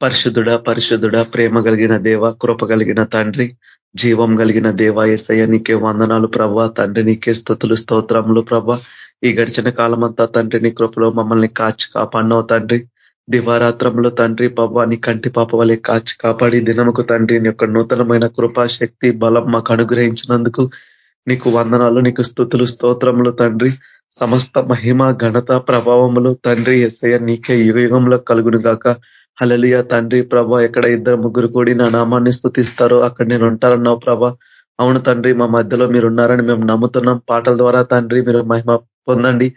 పరిశుద్ధుడ పరిశుద్ధుడ ప్రేమ కలిగిన దేవ కృప కలిగిన తండ్రి జీవం కలిగిన దేవ ఏసయ్య నీకే వందనాలు ప్రభ. తండ్రి నీకే స్థుతులు స్తోత్రములు ప్రభ. ఈ గడిచిన కాలమంతా తండ్రి నీ కృపలో మమ్మల్ని కాచి కాపాడినవు తండ్రి. దివారాత్రంలో తండ్రి పవ్వ నీ కంటి పాప వలె కాచి కాపాడి దినముకు తండ్రి నీ యొక్క నూతనమైన కృపా శక్తి బలం మాకు అనుగ్రహించినందుకు నీకు వందనాలు నీకు స్థుతులు స్తోత్రములు తండ్రి. సమస్త మహిమ ఘనత ప్రభావములు తండ్రి ఎస్ఐ నీకే యుగంలో కలుగును గాక హలలియ తండ్రి ప్రభ ఎక్కడ ఇద్దరు ముగ్గురు కూడి నా నామాన్ని స్థుతిస్తారో అక్కడ నేను ఉంటారన్నావు ప్రభ. అవును తండ్రి మా మధ్యలో మీరు ఉన్నారని మేము నమ్ముతున్నాం. పాటల ద్వారా తండ్రి మీరు మహిమ పొందండి.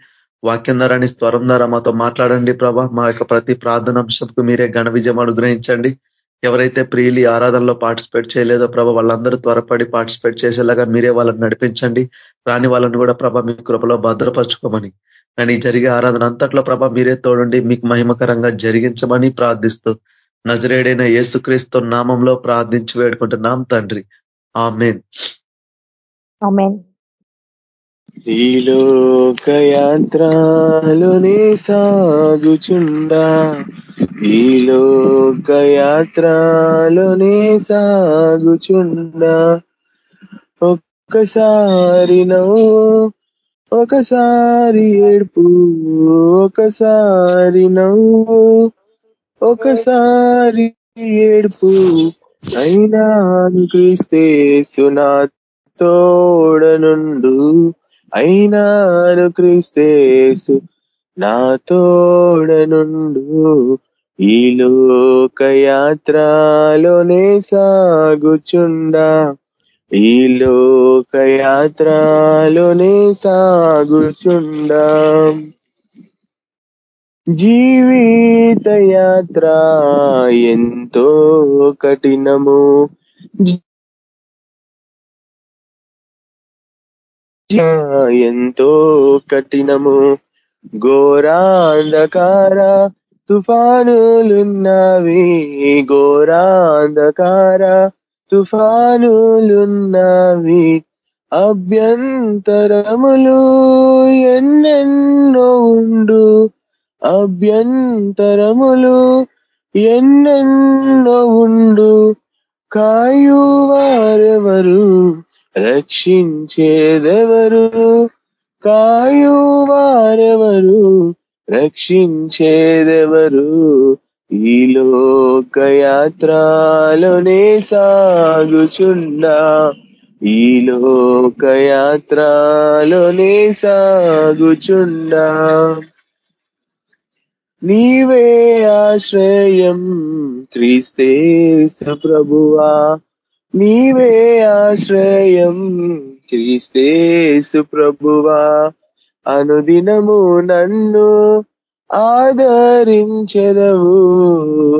వాక్యం ద్వారాని స్వరం ద్వారా మాతో మాట్లాడండి ప్రభ. మా యొక్క ప్రతి ప్రార్థన అంశంకు మీరే ఘన విజయం అనుగ్రహించండి. ఎవరైతే ప్రియులి ఆరాధనలో పార్టిసిపేట్ చేయలేదో ప్రభ వాళ్ళందరూ త్వరపడి పార్టిసిపేట్ చేసేలాగా మీరే వాళ్ళని నడిపించండి. రాని వాళ్ళని కూడా ప్రభ మీ కృపలో భద్రపరచుకోమని. కానీ జరిగే ఆరాధన అంతట్లో ప్రభ మీరే తోడండి మీకు మహిమకరంగా జరిగించమని ప్రార్థిస్తూ నజరేడైన యేసుక్రీస్తు నామంలో ప్రార్థించి వేడుకుంటున్నాం తండ్రి. ఆమెన్. ఈ లోకయాత్రలోనే సాగుచుండా ఈ లోకయాత్రలోనే సాగుచుండా ఒక్కసారి నవ్వు ఒకసారి ఏడుపు ఒకసారి నవ్వు ఒకసారి ఏడుపు. అయినా క్రీస్తే సునా తోడనుండు అయినాను క్రీస్తేసు నా తోడనుండు ఈ లోకయాత్రలోనే సాగుచుండా. ఈ లోకయాత్రలోనే సాగుచుండా జీవిత యాత్ర ఎంతో కఠినము. ఎంతో కఠినము. ఘోరాంధకార తుఫానులున్నవి. ఘోరాంధకార తుఫానులున్నవి అభ్యంతరములు ఎన్నెన్నో ఉండు. అభ్యంతరములు ఎన్నెన్నో ఉండు. కాయువారెవరు? రక్షించేదెవరు? కాయువారెవరు? రక్షించేదెవరు? ఈ లోకయాత్రలోనే సాగుచుండా ఈ లోకయాత్రలోనే సాగుచుండా నీవే ఆశ్రయం క్రీస్తే ప్రభువా. నీవే ఆశ్రయం క్రీస్తేసు ప్రభువా. అనుదినము నన్ను ఆదరించెదవు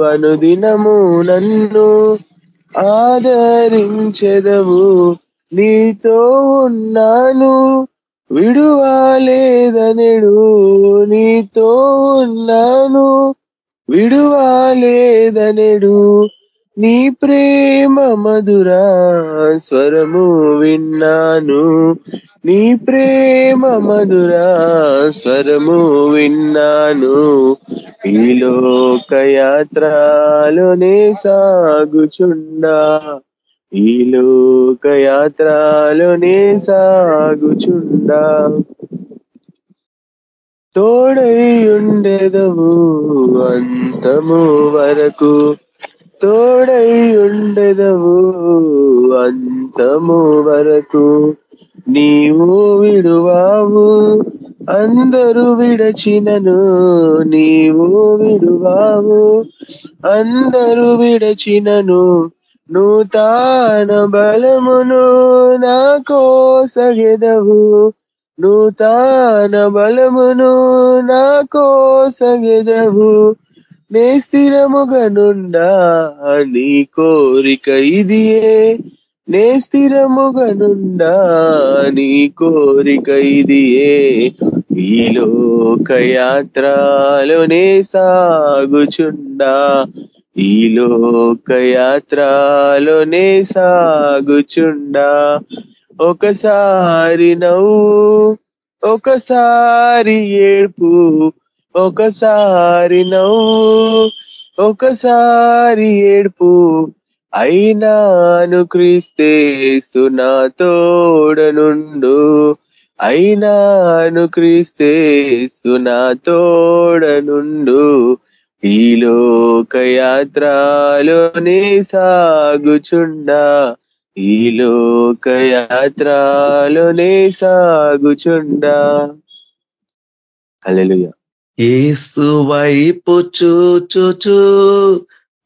అనుదినము నన్ను. ఆదరించెదవు నీతో ఉన్నాను. విడువాలేదనెడు నీతో ఉన్నాను. విడువాలేదనెడు నీ ప్రేమ మధురా స్వరము విన్నాను. నీ ప్రేమ మధురా స్వరము విన్నాను. ఈ లోకయాత్రలోనే సాగుచుండా. ఈ లోకయాత్రలోనే సాగుచుండా. తోడై ఉండేదవు అంతము వరకు. తోడై ఉండెదవు అంతము వరకు. నీవు విడువావు అందరూ విడచినను. నీవు విడువావు అందరూ విడచినను. నూతన బలమును నా కోసగెదవు నూతన బలమును నా కోసగెదవు నే స్థిరముగనుండా నీ కోరిక ఇదియే. నే స్థిరముగనుండా నీ కోరిక ఇదియే. ఈ లోకయాత్రలోనే సాగుచుండా ఈ లోకయాత్రలోనే సాగుచుండా ఒకసారి నవ్వు ఒకసారి ఏడ్పు ఒకసారి నవ్వు ఒకసారి ఏడుపు అయినాను క్రీస్తేసు నా తోడనుండు. అయినాను క్రీస్తేసు నా తోడనుండు. ఈ లోకయాత్రలోనే సాగుచుండా ఈ లోకయాత్రలోనే సాగుచుండా అల్లెలుగా ఏసు వైపు చూచుచూ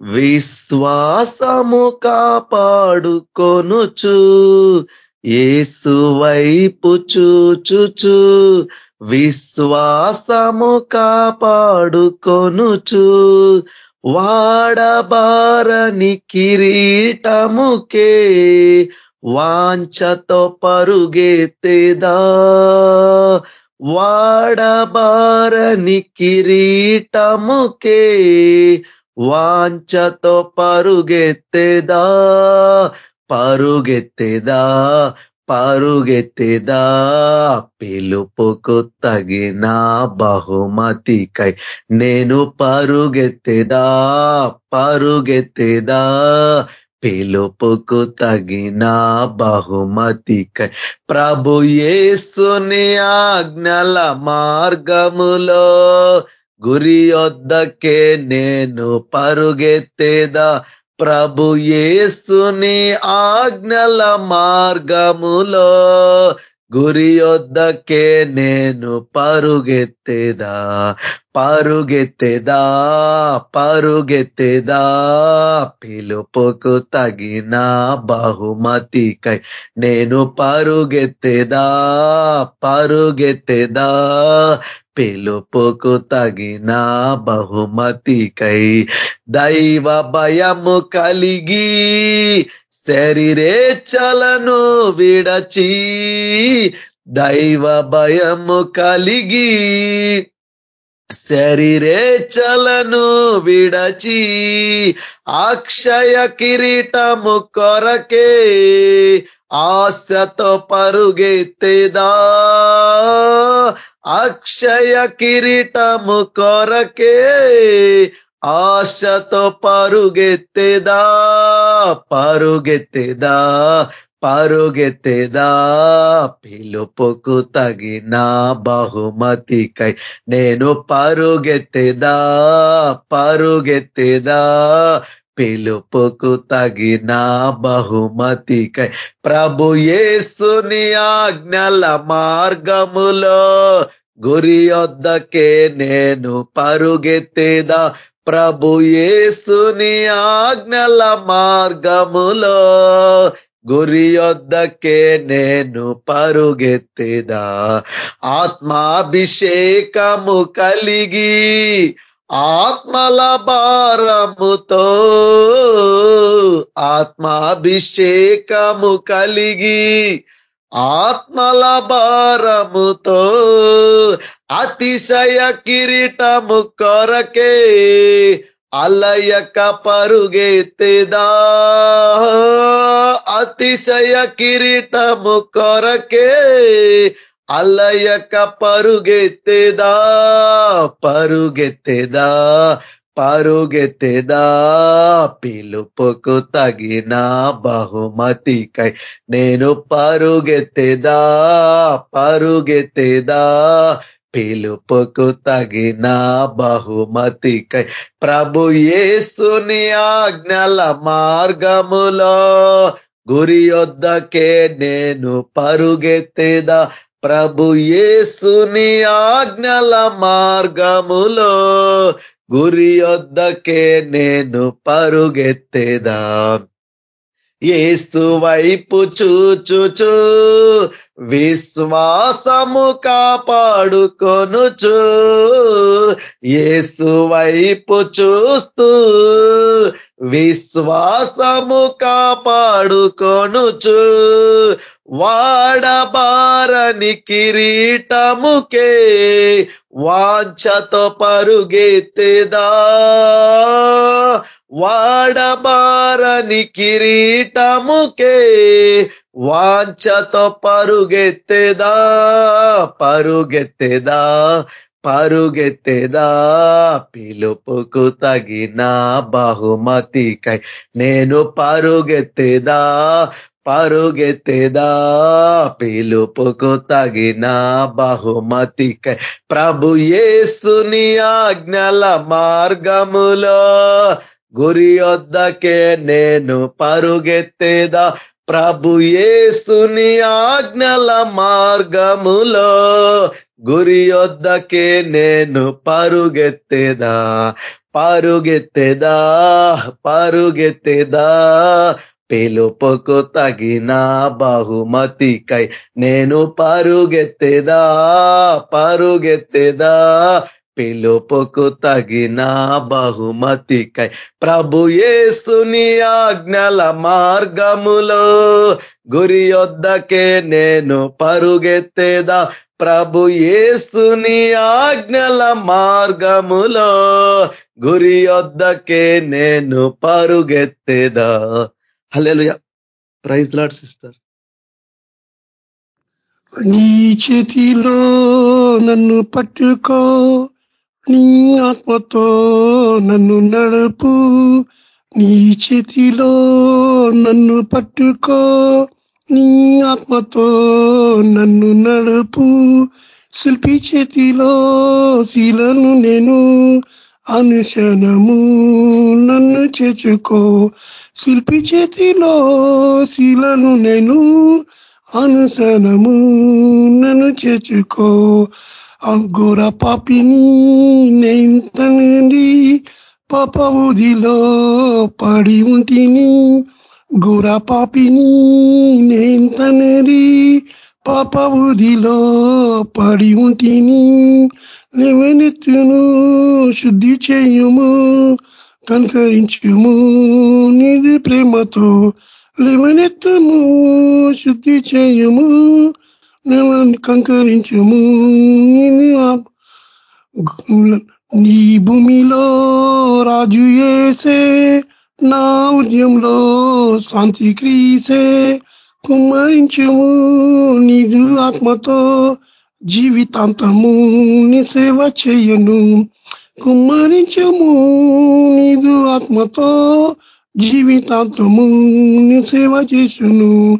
విశ్వాసము కాపాడుకొనుచు ఏసు వైపు చూచుచు విశ్వాసము కాపాడుకొనుచు వాడబారని కిరీటముకే వాంఛతో పరుగెత్తేదా వాడబారని కిరీటముకే వాంఛతో పరుగెత్తేదా? పరుగెత్తేదా? పరుగెత్తేదా? పిలుపుకు తగిన బహుమతికై నేను పరుగెత్తేదా? పరుగెత్తేదా? పిలుపుకు తగిన బహుమతికై ప్రభు ఏస్తుని ఆజ్ఞల మార్గములో గురి వద్దకే నేను పరుగెత్తేదా? ప్రభు ఏస్తుని ఆజ్ఞల మార్గములో గురి వద్దకే నేను పరుగెత్తేదా? పరుగెత్తేదా? పరుగెత్తేదా? పిలుపుకు తగిన బహుమతికై నేను పరుగెత్తేదా? పరుగెత్తేదా? పిలుపుకు తగిన బహుమతికై దైవ భయము కలిగి శరీరేచ్ఛలను విడచి దైవ భయము కలిగి శరీరేచ్ఛలను విడచి అక్షయ కిరీటము కొరకే ఆశతో పరుగెత్తేదా? అక్షయ కిరీటము కొరకే ఆశతో పరుగెత్తేదా పరుగెత్తేదా పరుగెత్తేదా. పిలుపుకు తగిన బహుమతికై నేను పరుగెత్తేదా పరుగెత్తేదా. పిలుపుకు తగిన బహుమతికై ప్రభు యేసుని ఆజ్ఞల మార్గములో గురి వద్దకే నేను పరుగెత్తేదా ప్రభు యేసుని ఆజ్ఞల మార్గములో గురి వద్దకే నేను పరుగెత్తేదా ఆత్మాభిషేకము కలిగి ఆత్మల భారముతో ఆత్మాభిషేకము కలిగి ఆత్మల భారముతో అతిశయ కిరీటము కొరకే అలయక పరుగెత్తేదా అతిశయ కిరీటము కొరకే అలయక పరుగెత్తేదా? పరుగెత్తేదా? పరుగెత్తేదా? పిలుపుకు తగిన బహుమతికై నేను పరుగెత్తేదా? పరుగెత్తేదా? పిలుపుకు తగిన బహుమతికై ప్రభు ఏస్తుని ఆజ్ఞల మార్గములో గురి వద్దకే నేను పరుగెత్తేదా? ప్రభు యేసుని ఆజ్ఞల మార్గములో గురి వద్దకే నేను పరుగెత్తేదా? ఏస్తు వైపు చూచుచు విశ్వాసము కాపాడుకొనుచు ఏస్తు వైపు చూస్తూ విశ్వాసము కాపాడుకొనుచు వాడబారని కిరీటముకే వాంఛతో పరుగెత్తేదా? వాడబారని కిరీటముకే వాంఛతో పరుగెత్తేదా? పరుగెత్తేదా? పరుగెత్తేదా? పిలుపుకు తగిన బహుమతికై నేను పరుగెత్తేదా? పరుగెత్తేదా? పిలుపుకు తగిన బహుమతికై ప్రభు ఏసుని ఆజ్ఞల మార్గములో గురి వద్దకే నేను పరుగెత్తేదా? ప్రభు ఏసుని ఆజ్ఞల మార్గములో గురి వద్దకే నేను పరుగెత్తేదా? పరుగెత్తేదా? పరుగెత్తేదా? పిలుపుకు తగిన బహుమతికై నేను పరుగెత్తేదా పరుగెత్తేదా? పిలుపుకు తగిన బహుమతికై ప్రభు యేసుని ఆజ్ఞల మార్గములో గురి వద్దకే నేను పరుగెత్తేదా? ప్రభు యేసుని ఆజ్ఞల మార్గములో గురి వద్దకే నేను పరుగెత్తేదా? హల్లెలూయా ప్రైజ్ లాడ్ సిస్టర్ నీ చేతిలో నన్ను పట్టుకో నీ ఆత్మతో నన్ను నడుపు. నీ చేతిలో నన్ను పట్టుకో నీ ఆత్మతో నన్ను నడుపు. శిల్పి చేతిలో శీలను నేను అనుశనము నన్ను చేర్చుకో. శిల్పి చేతిలో శిలను నేను అనుసనము నన్ను చేర్చుకో. అంగుర పాపిని నేంతనుంది పాపవుదిలో పడి ఉంటిని. గుర పాపిని నేంతనది పాపవుదిలో పడి ఉంటిని. లేవనెత్తును శుద్ధి చేయుము. కనుకరించుము. నిధి ప్రేమతో లేవనెత్తము శుద్ధి చేయము. కంకరించము. నీ భూమిలో రాజు ఏసే నా ఉద్యంలో శాంతి క్రీసే. కుమ్మరించము. నీదు ఆత్మతో జీవితాంతము నీ సేవ చేయను. కుమ్మరించము నీదు ఆత్మతో జీవితాంతము నీ సేవ చేసును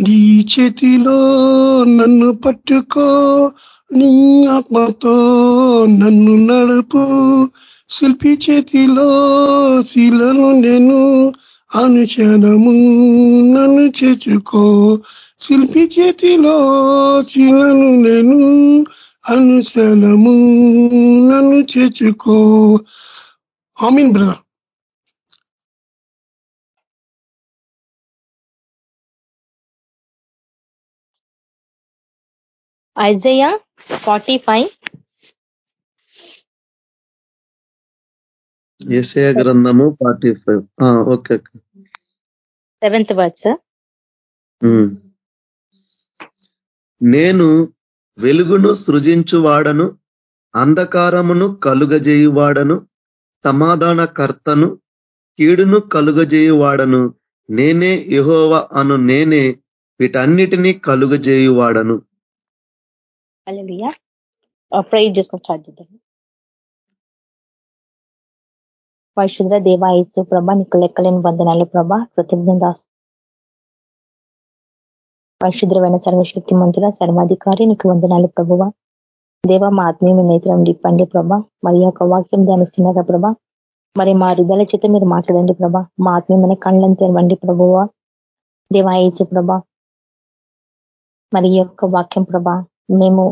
నీ చేతిలో నన్ను పట్టుకో నీ ఆత్మతో నన్ను నడుపు. శిల్పి చేతిలో శిలను నేను అనుచనము నన్ను చేర్చుకో. శిల్పి చేతిలో శీలను నేను అనుచనము నన్ను చేర్చుకో. Amen brother. Isaiah forty five. ఏసయ గ్రంథము forty five. Okay seventh words నేను వెలుగును సృజించువాడను అంధకారమును కలుగజేయువాడను సమాధానకర్తను కీడును కలుగజేయువాడను. నేనే యహోవ అను నేనే వీటన్నిటినీ కలుగజేయువాడను. ప్రైజ్ చేసుకొని స్టార్ట్ చేద్దాం పరిశుద్ర దేవాయసు ప్రభ నీకు లెక్కలేని బంధనాలు ప్రభ. కృతజ్ఞత పరిశుద్రమైన సర్వశక్తి మంతుల సర్వాధికారి నీకు వందనాలు ప్రభువ. దేవ మా ఆత్మీయ నేత్రం నిప్పండి ప్రభ. మరి యొక్క వాక్యం ధ్యానిస్తున్నారా ప్రభ. మరి మా హృదయాల చేత మీరు మాట్లాడండి ప్రభ. మా ఆత్మీయమైన కళ్ళని తెరవండి ప్రభువ. దేవాయచు ప్రభ. మరి యొక్క వాక్యం ప్రభ మేము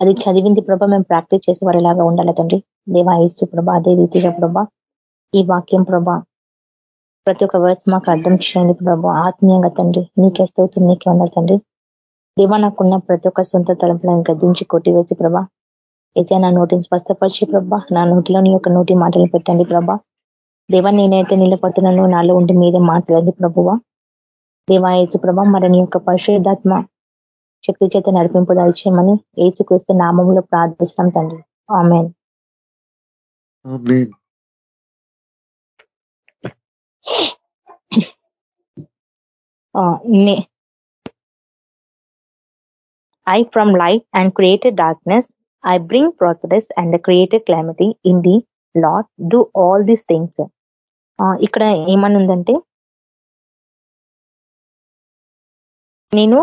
అది చదివింది ప్రభ మేము ప్రాక్టీస్ చేసే వారిలాగా ఉండాలి తండ్రి? దేవాయసు ప్రభ అదే రీతిగా ప్రభ ఈ వాక్యం ప్రభ ప్రతి ఒక్క వర్డ్స్ మాకు అర్థం చేయండి ప్రభు. ఆత్మీయంగా తండ్రి నీకే స్తోత్రం నీకే ఉన్నారు తండ్రి. దేవా నాకున్న ప్రతి ఒక్క సొంత తలంపులను గద్దించి కొట్టివేసి ప్రభా. ఏజా నా నోటిని స్పష్టపరిచి ప్రభా. నా నోటిలో నీ యొక్క నోటి మాటలు పెట్టండి ప్రభా. దేవా నేనైతే నిలబడుతున్నాను నాలో ఉండి మీరే మాట్లాడండి ప్రభువా. దేవాయచు ప్రభా మరి నీ యొక్క పరిశుద్ధాత్మ శక్తి చేత నడిపింపు దయచేయమని ఏచుకృష్ణ నామంలో ప్రార్థిస్తాం తండ్రి. Amen. I from light and created darkness. I bring prosperous and created calamity in the Lord do all these things ఇక్కడ ఏమని ఉందంటే నేను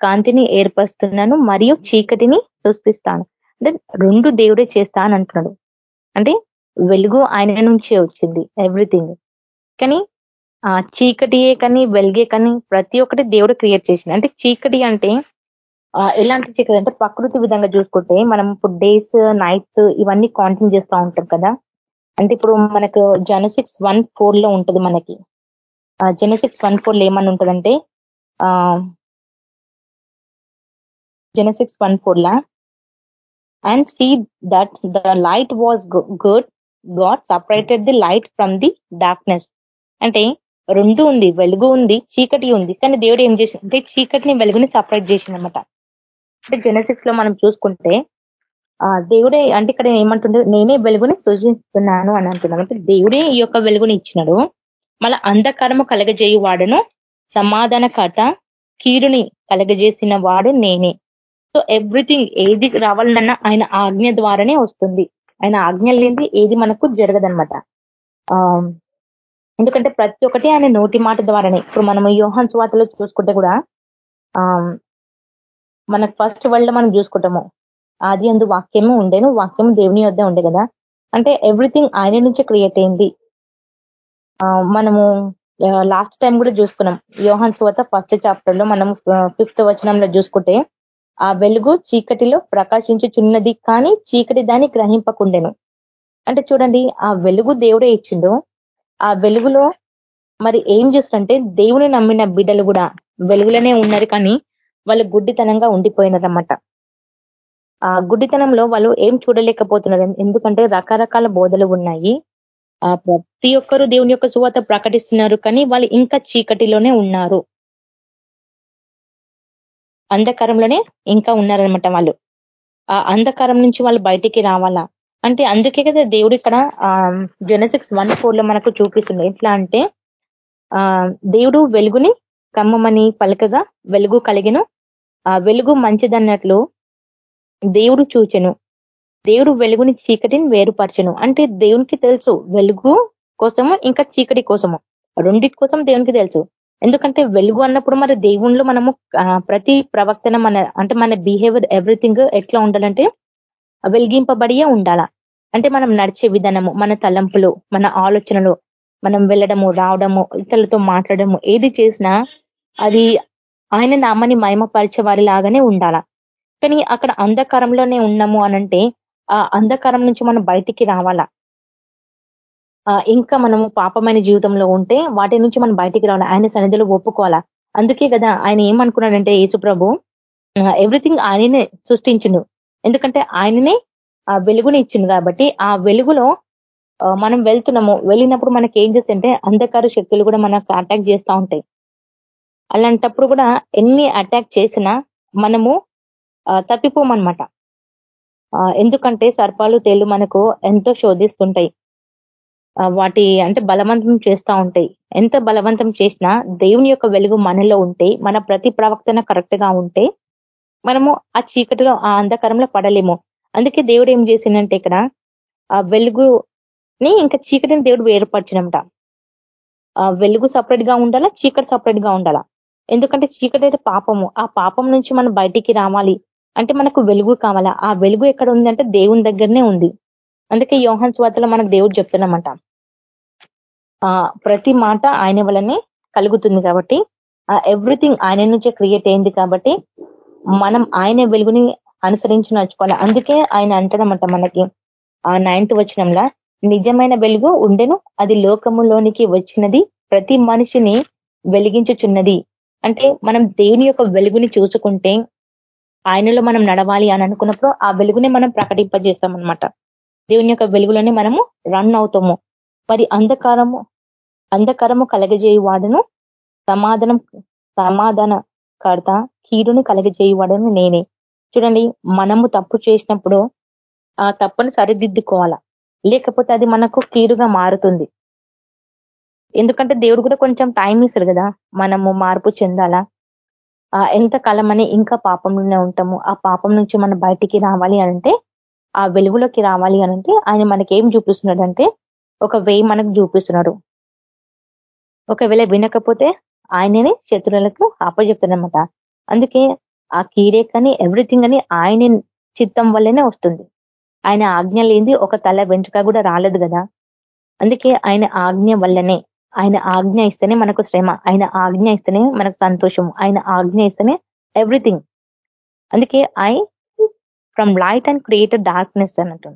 కాంతిని ఏర్పరుస్తున్నాను మరియు చీకటిని సృష్టిస్తాను. అంటే రెండు దేవుడే చేస్తా అని అంటున్నాడు అంటే వెలుగు ఆయన నుంచే వచ్చింది ఎవ్రీథింగ్ కానీ ఆ చీకటియే కానీ వెలిగే కానీ ప్రతి ఒక్కటి దేవుడు క్రియేట్ చేసింది అంటే చీకటి అంటే ఎలాంటి చీకటి అంటే ప్రకృతి విధంగా చూసుకుంటే మనం ఇప్పుడు డేస్ నైట్స్ ఇవన్నీ కాంటిన్యూ చేస్తూ ఉంటాం కదా. అంటే ఇప్పుడు మనకు జెనసిక్స్ వన్ ఫోర్లో ఉంటది మనకి. జెనసిక్స్ వన్ ఫోర్లో ఏమని ఉంటదంటే ఆ Genesis one four law and see that the light was good God separated the light from the darkness అంటే రెండు ఉంది వెలుగు ఉంది చీకటి ఉంది. కానీ దేవుడు ఏం చేసి అంటే చీకటిని వెలుగుని సపరేట్ చేసిందనమాట అంటే జెనసిక్స్లో మనం చూసుకుంటే ఆ దేవుడే అంటే ఇక్కడ ఏమంటుండే నేనే వెలుగుని సృజిస్తున్నాను అని అంటున్నాను అంటే దేవుడే ఈ యొక్క వెలుగుని ఇచ్చినాడు. మళ్ళా అంధకారము కలగజేయు వాడును సమాధాన కథ కీడుని కలగజేసిన వాడు నేనే. సో ఎవ్రీథింగ్ ఏది రావాలన్నా ఆయన ఆజ్ఞ ద్వారానే వస్తుంది. ఆయన ఆజ్ఞ లేనిది ఏది మనకు జరగదనమాట ఎందుకంటే ప్రతి ఒక్కటి ఆయన నోటి మాట ద్వారానే. ఇప్పుడు మనం యోహన్ స్వాతలో చూసుకుంటే కూడా ఆ మనకు ఫస్ట్ వరల్డ్ మనం చూసుకుంటాము. ఆది అందు వాక్యము ఉండేను వాక్యము దేవుని వద్ద ఉండే కదా. అంటే ఎవ్రీథింగ్ ఆయన నుంచి క్రియేట్ అయింది. మనము లాస్ట్ టైం కూడా చూసుకున్నాం. యోహన్ స్వాత ఫస్ట్ చాప్టర్లో మనం ఫిఫ్త్ వచనంలో చూసుకుంటే ఆ వెలుగు చీకటిలో ప్రకాశించుచున్నది కానీ చీకటి దాన్ని గ్రహింపకుండెను. అంటే చూడండి ఆ వెలుగు దేవుడే ఇచ్చిండు. ఆ వెలుగులో మరి ఏం చేస్తుంటే దేవుని నమ్మిన బిడ్డలు కూడా వెలుగులోనే ఉన్నారు కానీ వాళ్ళు గుడ్డితనంగా ఉండిపోయినారన్నమాట. ఆ గుడ్డితనంలో వాళ్ళు ఏం చూడలేకపోతున్నారు. ఎందుకంటే రకరకాల బోధలు ఉన్నాయి. ఆ ప్రతి ఒక్కరు దేవుని యొక్క సువాత ప్రకటిస్తున్నారు కానీ వాళ్ళు ఇంకా చీకటిలోనే ఉన్నారు. అంధకారంలోనే ఇంకా ఉన్నారనమాట వాళ్ళు. ఆ అంధకారం నుంచి వాళ్ళు బయటికి రావాలా? అంటే అందుకే కదా దేవుడు ఇక్కడ జెనసిక్స్ వన్ ఫోర్లో మనకు చూపిస్తుంది. ఎట్లా అంటే ఆ దేవుడు వెలుగుని కమ్మమని పలకగా వెలుగు కలిగిన. వెలుగు మంచిదన్నట్లు దేవుడు చూచెను. దేవుడు వెలుగుని చీకటిని వేరుపరచను. అంటే దేవునికి తెలుసు వెలుగు కోసము ఇంకా చీకటి కోసము. రెండింటి కోసం దేవునికి తెలుసు. ఎందుకంటే వెలుగు అన్నప్పుడు మరి దేవుణ్ణిలో మనము ప్రతి ప్రవక్తన మన అంటే మన బిహేవియర్ ఎవ్రీథింగ్ ఎట్లా ఉండాలంటే వెలిగింపబడియే ఉండాలా. అంటే మనం నడిచే విధానము మన తలంపులు మన ఆలోచనలు మనం వెళ్ళడము రావడము ఇతరులతో మాట్లాడము ఏది చేసినా అది ఆయన నామని మహిమపరిచే వారి లాగానే ఉండాల. కానీ అక్కడ అంధకారంలోనే ఉన్నాము అనంటే ఆ అంధకారం నుంచి మనం బయటికి రావాలా. ఇంకా మనము పాపమైన జీవితంలో ఉంటే వాటి నుంచి మనం బయటికి రావాలి ఆయన సన్నిధిలో ఒప్పుకోవాలా. అందుకే కదా ఆయన ఏమనుకున్నాడంటే యేసుప్రభు ఎవ్రీథింగ్ ఆయననే సృష్టించును. ఎందుకంటే ఆయననే ఆ వెలుగుని ఇచ్చింది కాబట్టి ఆ వెలుగులో మనం వెళ్తున్నాము. వెళ్ళినప్పుడు మనకి ఏం చేస్తుంటే అంధకార శక్తులు కూడా మనకు అటాక్ చేస్తూ ఉంటాయి. అలాంటప్పుడు కూడా ఎన్ని అటాక్ చేసినా మనము తప్పిపోమన్నమాట. ఎందుకంటే సర్పాలు తేళ్ళు మనకు ఎంతో శోధిస్తుంటాయి. వాటి అంటే బలవంతం చేస్తూ ఉంటాయి. ఎంత బలవంతం చేసినా దేవుని యొక్క వెలుగు మనలో ఉంటే మన ప్రతి ప్రవక్తన కరెక్ట్గా ఉంటే మనము ఆ చీకటిలో ఆ అంధకారంలో పడలేము. అందుకే దేవుడు ఏం చేసిందంటే ఇక్కడ ఆ వెలుగుని ఇంకా చీకటిని దేవుడు వేరుపరచడంట ఆ వెలుగు సపరేట్గా ఉండాలా? చీకటి సపరేట్గా ఉండాలా? ఎందుకంటే చీకటి అయితే పాపము. ఆ పాపం నుంచి మనం బయటికి రావాలి. అంటే మనకు వెలుగు కావాలా? ఆ వెలుగు ఎక్కడ ఉంది అంటే దేవుని దగ్గరనే ఉంది. అందుకే యోహన్ స్వాతలో మనకు దేవుడు చెప్తున్నామంట. ఆ ప్రతి మాట ఆయన వల్లనే కలుగుతుంది కాబట్టి ఆ ఎవ్రీథింగ్ ఆయన నుంచే క్రియేట్ అయింది కాబట్టి మనం ఆయన వెలుగుని అనుసరించి నడుచుకోవాలి. అందుకే ఆయన అంటాడమంట మనకి ఆ నైన్త్ వచనంలా నిజమైన వెలుగు ఉండెను అది లోకములోనికి వచ్చినది ప్రతి మనిషిని వెలిగించుచున్నది. అంటే మనం దేవుని యొక్క వెలుగుని చూసుకుంటే ఆయనలో మనం నడవాలి అని అనుకున్నప్పుడు ఆ వెలుగుని మనం ప్రకటింపజేస్తాం అనమాట దేవుని యొక్క వెలుగులోనే మనము రన్ అవుతాము. మరి అంధకారము అంధకారము కలగజేయువాడును సమాధానం సమాధాన కర్త కీడును కలగజేయువాడను నేనే. చూడండి మనము తప్పు చేసినప్పుడు ఆ తప్పును సరిదిద్దుకోవాలా? లేకపోతే అది మనకు కీరుగా మారుతుంది. ఎందుకంటే దేవుడు కూడా కొంచెం టైం ఇస్తాడు కదా మనము మార్పు చెందాలా? ఎంత కాలం అని ఇంకా పాపంలోనే ఉంటాము. ఆ పాపం నుంచి మనం బయటికి రావాలి అంటే ఆ వెలుగులోకి రావాలి అనంటే ఆయన మనకి ఏం చూపిస్తున్నాడంటే ఒక వే మనకు చూపిస్తున్నాడు. ఒకవేళ వినకపోతే ఆయననే శత్రువులకు అప్పచెప్తాడనమాట అందుకే ఆ కీడే కానీ ఎవ్రీథింగ్ అని ఆయన చిత్తం వల్లనే వస్తుంది. ఆయన ఆజ్ఞ లేనిది ఒక తల వెంట్రుక కూడా రాలేదు కదా. అందుకే ఆయన ఆజ్ఞ వల్లనే ఆయన ఆజ్ఞ ఇస్తేనే మనకు శ్రమ ఆయన ఆజ్ఞ ఇస్తేనే మనకు సంతోషం ఆయన ఆజ్ఞ ఇస్తేనే ఎవ్రీథింగ్ అందుకే I from light and create darkness అన్నట్టు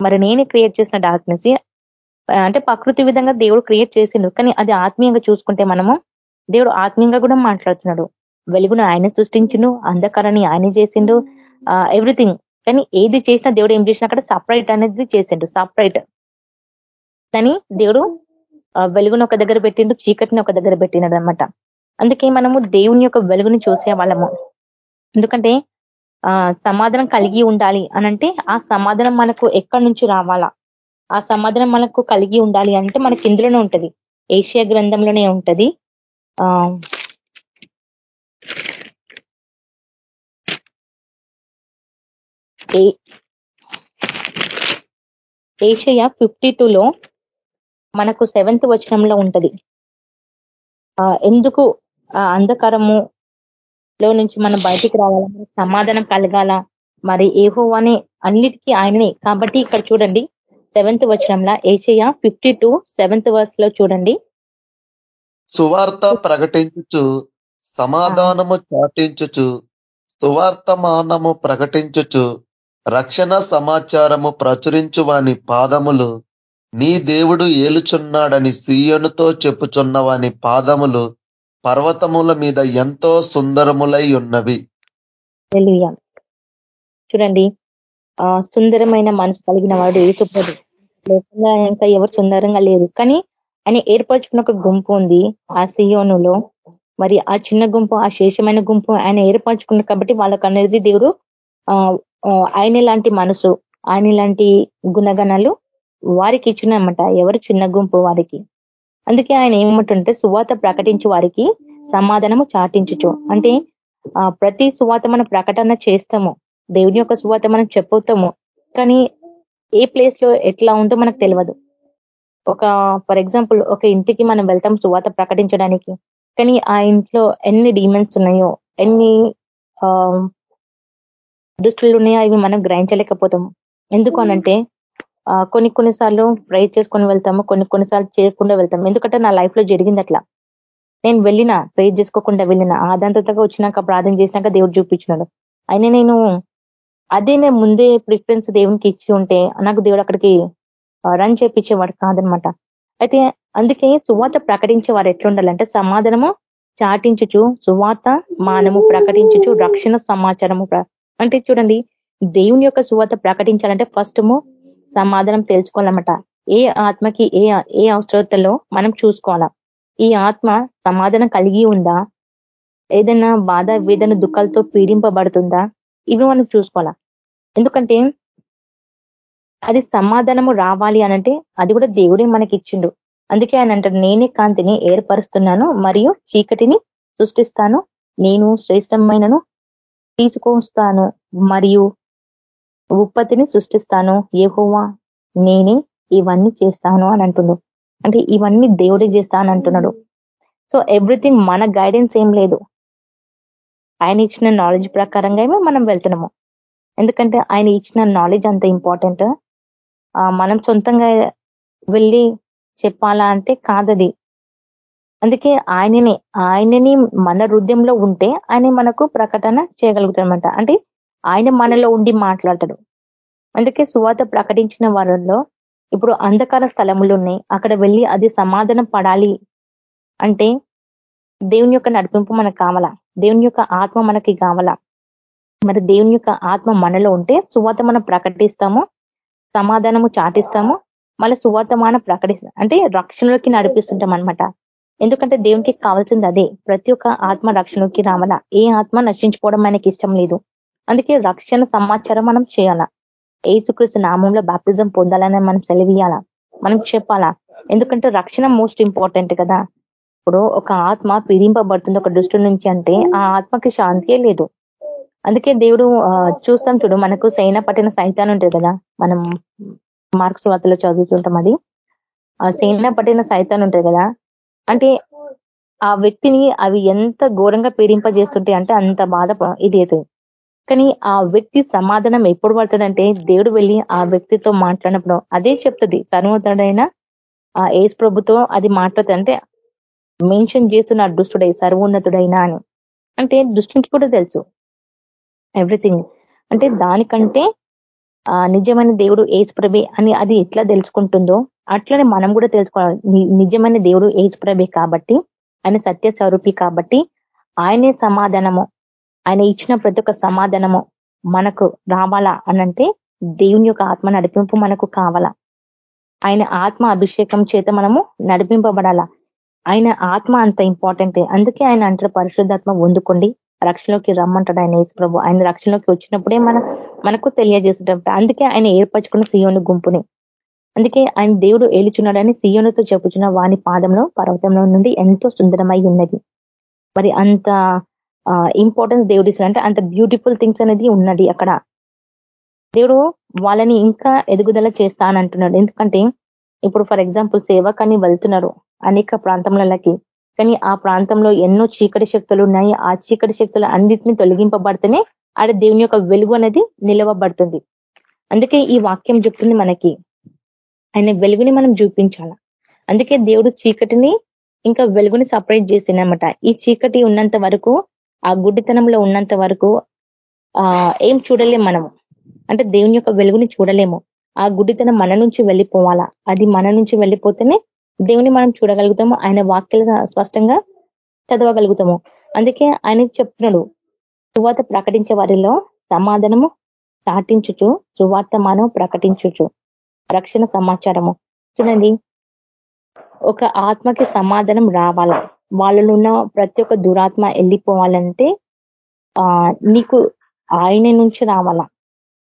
మరి నేనే క్రియేట్ చేసిన డార్క్నెస్ అంటే ప్రకృతి విధంగా దేవుడు క్రియేట్ చేసిండు కానీ అది ఆత్మీయంగా చూసుకుంటే మనము దేవుడు ఆత్మీయంగా కూడా మాట్లాడుతున్నాడు. వెలుగును ఆయన సృష్టించిండు అంధకారాన్ని ఆయన చేసిండు ఎవ్రీథింగ్ కానీ ఏది చేసినా దేవుడు ఏం చేసినా అక్కడ సపరేట్ అనేది చేసిండు సపరేట్ కానీ దేవుడు వెలుగును ఒక దగ్గర పెట్టిండు చీకటిని ఒక దగ్గర పెట్టినాడు అనమాట అందుకే మనము దేవుని యొక్క వెలుగుని చూసే వాళ్ళము. ఎందుకంటే ఆ సమాధానం కలిగి ఉండాలి అనంటే ఆ సమాధానం మనకు ఎక్కడి నుంచి రావాలా? ఆ సమాధానం మనకు కలిగి ఉండాలి అంటే మనకి ఇందులోనే ఉంటది. ఏషియా గ్రంథంలోనే ఉంటది. ఏషయ ఫిఫ్టీ టూలో మనకు సెవెంత్ వచనంలో ఉంటది. ఎందుకు అంధకారము లో నుంచి మనం బయటికి రావాలా సమాధానం కలగాల? మరి ఏహో అనే అన్నిటికీ ఆయననే. కాబట్టి ఇక్కడ చూడండి సెవెంత్ వచనంలో ఏషయ ఫిఫ్టీ టూ సెవెంత్ వర్స్లో చూడండి. సువార్త ప్రకటించుచు సమాధానము చాటించుచు సువార్తమానము ప్రకటించుచు రక్షణ సమాచారము ప్రచురించు వాని పాదములు నీ దేవుడు ఏలుచున్నాడని సీయనుతో చెప్పుచున్న వాని పాదములు పర్వతముల మీద ఎంతో సుందరములై ఉన్నవి. చూడండి ఆ సుందరమైన మనసు కలిగిన వాడు ఏసుప్రభు లేకుండా ఇంకా ఎవరు సుందరంగా లేరు. కానీ ఆయన ఏర్పరచుకున్న ఒక గుంపు ఉంది ఆ సియోనులో. మరి ఆ చిన్న గుంపు ఆ శేషమైన గుంపు ఆయన ఏర్పరచుకున్న కాబట్టి వాళ్ళకు అనేది దేవుడు ఆయన లాంటి మనసు ఆయన లాంటి గుణగణాలు వారికి ఇచ్చినమాట ఎవరు చిన్న గుంపు వారికి. అందుకే ఆయన ఏమంటుంటే సువాత ప్రకటించు వారికి సమాధానము చాటించుచు. అంటే ప్రతి సువాత మనం ప్రకటన చేస్తాము. దేవుని యొక్క సువాత మనం చెప్పుతాము. కానీ ఏ ప్లేస్లో ఎట్లా ఉందో మనకు తెలియదు ఒక ఫర్ ఎగ్జాంపుల్ ఒక ఇంటికి మనం వెళ్తాం సువాత ప్రకటించడానికి. కానీ ఆ ఇంట్లో ఎన్ని డీమెన్స్ ఉన్నాయో ఎన్ని దుస్తులు ఉన్నాయో అవి మనం గ్రహించలేకపోతాం ఎందుకు అనంటే కొన్ని కొన్నిసార్లు ట్రై చేసుకొని వెళ్తాము కొన్ని కొన్నిసార్లు చేయకుండా వెళ్తాం ఎందుకంటే నా లైఫ్లో జరిగింది అట్లా. నేను వెళ్ళిన ప్రే చేసుకోకుండా వెళ్ళిన ఆదాంతగా వచ్చినాక ప్రార్థన చేసినాక దేవుడు చూపించినాడు. అయినా నేను అదే నేను ముందే ప్రిఫరెన్స్ దేవునికి ఇచ్చి ఉంటే నాకు దేవుడు అక్కడికి రన్ చేపించేవాడు కాదనమాట. అయితే అందుకే సువాత ప్రకటించే వారు ఎట్లుండాలంటే సమాధానము చాటించుచు సువాత మానము ప్రకటించుచు రక్షణ సమాచారము అంటే చూడండి దేవుని యొక్క సువాత ప్రకటించాలంటే ఫస్ట్ సమాధానం తెలుసుకోవాలన్నమాట. ఏ ఆత్మకి ఏ ఏ అవసరతలో మనం చూసుకోవాలా? ఈ ఆత్మ సమాధానం కలిగి ఉందా? ఏదైనా బాధ వేదన దుఃఖాలతో పీడింపబడుతుందా? ఇవి మనం చూసుకోవాలా. ఎందుకంటే అది సమాధానము రావాలి అనంటే అది కూడా దేవుడే మనకి ఇచ్చిండు అందుకే ఆయన అంటారు నేనే కాంతిని ఏర్పరుస్తున్నాను మరియు చీకటిని సృష్టిస్తాను. నేను శ్రేష్టమైనను తీసుకొస్తాను మరియు ఉత్పత్తిని సృష్టిస్తాను. ఏహోవా నేనే ఇవన్నీ చేస్తాను అని అంటున్నాడు అంటే ఇవన్నీ దేవుడే చేస్తాను అంటున్నాడు సో ఎవ్రీథింగ్ మన గైడెన్స్ ఏం లేదు. ఆయన ఇచ్చిన నాలెడ్జ్ ప్రకారంగా మనం వెళ్తున్నాము. ఎందుకంటే ఆయన ఇచ్చిన నాలెడ్జ్ అంత ఇంపార్టెంట్ మనం సొంతంగా వెళ్ళి చెప్పాలా అంటే కాదది. అందుకే ఆయనని ఆయనని మన హృదయంలో ఉంటే ఆయన మనకు ప్రకటన చేయగలుగుతారనమాట అంటే ఆయన మనలో ఉండి మాట్లాడతాడు. అందుకే సువాత ప్రకటించిన వారిలో ఇప్పుడు అంధకార స్థలములు ఉన్నాయి. అక్కడ వెళ్ళి అది సమాధానం పడాలి అంటే దేవుని యొక్క నడిపింపు మనకు కావాలా? దేవుని యొక్క ఆత్మ మనకి కావాలా? మరి దేవుని యొక్క ఆత్మ మనలో ఉంటే సువాత మనం ప్రకటిస్తాము సమాధానము చాటిస్తాము మళ్ళీ సువార్తమాన ప్రకటిస్తాం అంటే రక్షణలోకి నడిపిస్తుంటాం అనమాట ఎందుకంటే దేవునికి కావాల్సింది అదే. ప్రతి ఒక్క ఆత్మ రక్షణకి రావాలా? ఏ ఆత్మ నశించుకోవడం మనకి ఇష్టం లేదు. అందుకే రక్షణ సమాచారం మనం చేయాలా? ఏసుకృష్ణ నామంలో బాప్తిజం పొందాలని మనం సెలవియాలా మనం చెప్పాలా? ఎందుకంటే రక్షణ మోస్ట్ ఇంపార్టెంట్ కదా. ఇప్పుడు ఒక ఆత్మ పీడింపబడుతుంది ఒక దృష్టి నుంచి అంటే ఆ ఆత్మకి శాంతియే లేదు. అందుకే దేవుడు చూస్తాం చూడు మనకు సైన పట్టిన సైతాన్ ఉంటుంది కదా. మనం మార్క్స్ వార్తలో చదువుతుంటాం అది. ఆ సైన పట్టిన సైతాన్ ఉంటుంది కదా. అంటే ఆ వ్యక్తిని అవి ఎంత ఘోరంగా పీడింపజేస్తుంటాయి అంటే అంత బాధ ఇది అవుతుంది కానీ ఆ వ్యక్తి సమాధానం ఎప్పుడు పడతాడంటే దేవుడు వెళ్ళి ఆ వ్యక్తితో మాట్లాడినప్పుడు అదే చెప్తుంది. సర్వోత్తరుడైన ఆ ఏజ్ ప్రభుతో అది మాట్లాడుతుంది అంటే మెన్షన్ చేస్తున్న దుష్టుడై సర్వోన్నతుడైనా అని. అంటే దుష్టునికి కూడా తెలుసు. ఎవ్రీథింగ్. అంటే దానికంటే ఆ నిజమైన దేవుడు ఏజ్ ప్రభే అని అది ఎట్లా తెలుసుకుంటుందో అట్లనే మనం కూడా తెలుసుకోవాలి. నిజమైన దేవుడు ఏజ్ ప్రభే కాబట్టి ఆయన సత్య స్వరూపి కాబట్టి ఆయనే సమాధానము. ఆయన ఇచ్చిన ప్రతి ఒక్క సమాధానము మనకు రావాలా అనంటే దేవుని యొక్క ఆత్మ నడిపింపు మనకు కావాలా. ఆయన ఆత్మ అభిషేకం చేత మనము నడిపింపబడాలా. ఆయన ఆత్మ అంత ఇంపార్టెంట్. అందుకే ఆయన అంటారు పరిశుద్ధాత్మ వందుకోండి రక్షణలోకి రమ్మంటాడు ఆయన యేసు ప్రభు ఆయన రక్షణలోకి వచ్చినప్పుడే మన మనకు తెలియజేస్తుంటాం అందుకే ఆయన ఏర్పరచుకున్న సియోని గుంపుని. అందుకే ఆయన దేవుడు ఏలుచున్నాడని సీయోనుతో చెప్పుచున్న వాని పాదంలో పర్వతంలో నుండి ఎంతో సుందరమై ఉన్నది. మరి అంత ఇంపార్టెన్స్ దేవుడు అంటే అంత బ్యూటిఫుల్ థింగ్స్ అనేది ఉన్నది అక్కడ. దేవుడు వాళ్ళని ఇంకా ఎదుగుదల చేస్తా అంటున్నాడు ఎందుకంటే ఇప్పుడు ఫర్ ఎగ్జాంపుల్ సేవకాన్ని వెళ్తున్నారు అనేక ప్రాంతములకి. కానీ ఆ ప్రాంతంలో ఎన్నో చీకటి శక్తులు ఉన్నాయి. ఆ చీకటి శక్తులు అన్నిటిని తొలగింపబడితేనే ఆడ దేవుని యొక్క వెలుగు అనేది నిలవబడుతుంది. అందుకే ఈ వాక్యం చెప్తుంది మనకి. ఆయన వెలుగుని మనం చూపించాల? అందుకే దేవుడు చీకటిని ఇంకా వెలుగుని సపరేట్ చేసిందనమాట ఈ చీకటి ఉన్నంత వరకు ఆ గుడ్డితనంలో ఉన్నంత వరకు ఆ ఏం చూడలేం మనము. అంటే దేవుని యొక్క వెలుగుని చూడలేము. ఆ గుడ్డితనం మన నుంచి వెళ్ళిపోవాలా? అది మన నుంచి వెళ్ళిపోతేనే దేవుని మనం చూడగలుగుతాము ఆయన వాక్యాలు స్పష్టంగా చదవగలుగుతాము. అందుకే ఆయన చెప్తున్నాడు సువార్త ప్రకటించే వారిలో సమాధానము చాటించుచు సువార్తమానం ప్రకటించుచు. రక్షణ సమాచారము. చూడండి. ఒక ఆత్మకి సమాధానం రావాల. వాళ్ళలో ఉన్న ప్రతి ఒక్క దురాత్మ వెళ్ళిపోవాలంటే ఆ నీకు ఆయన నుంచి రావాలా.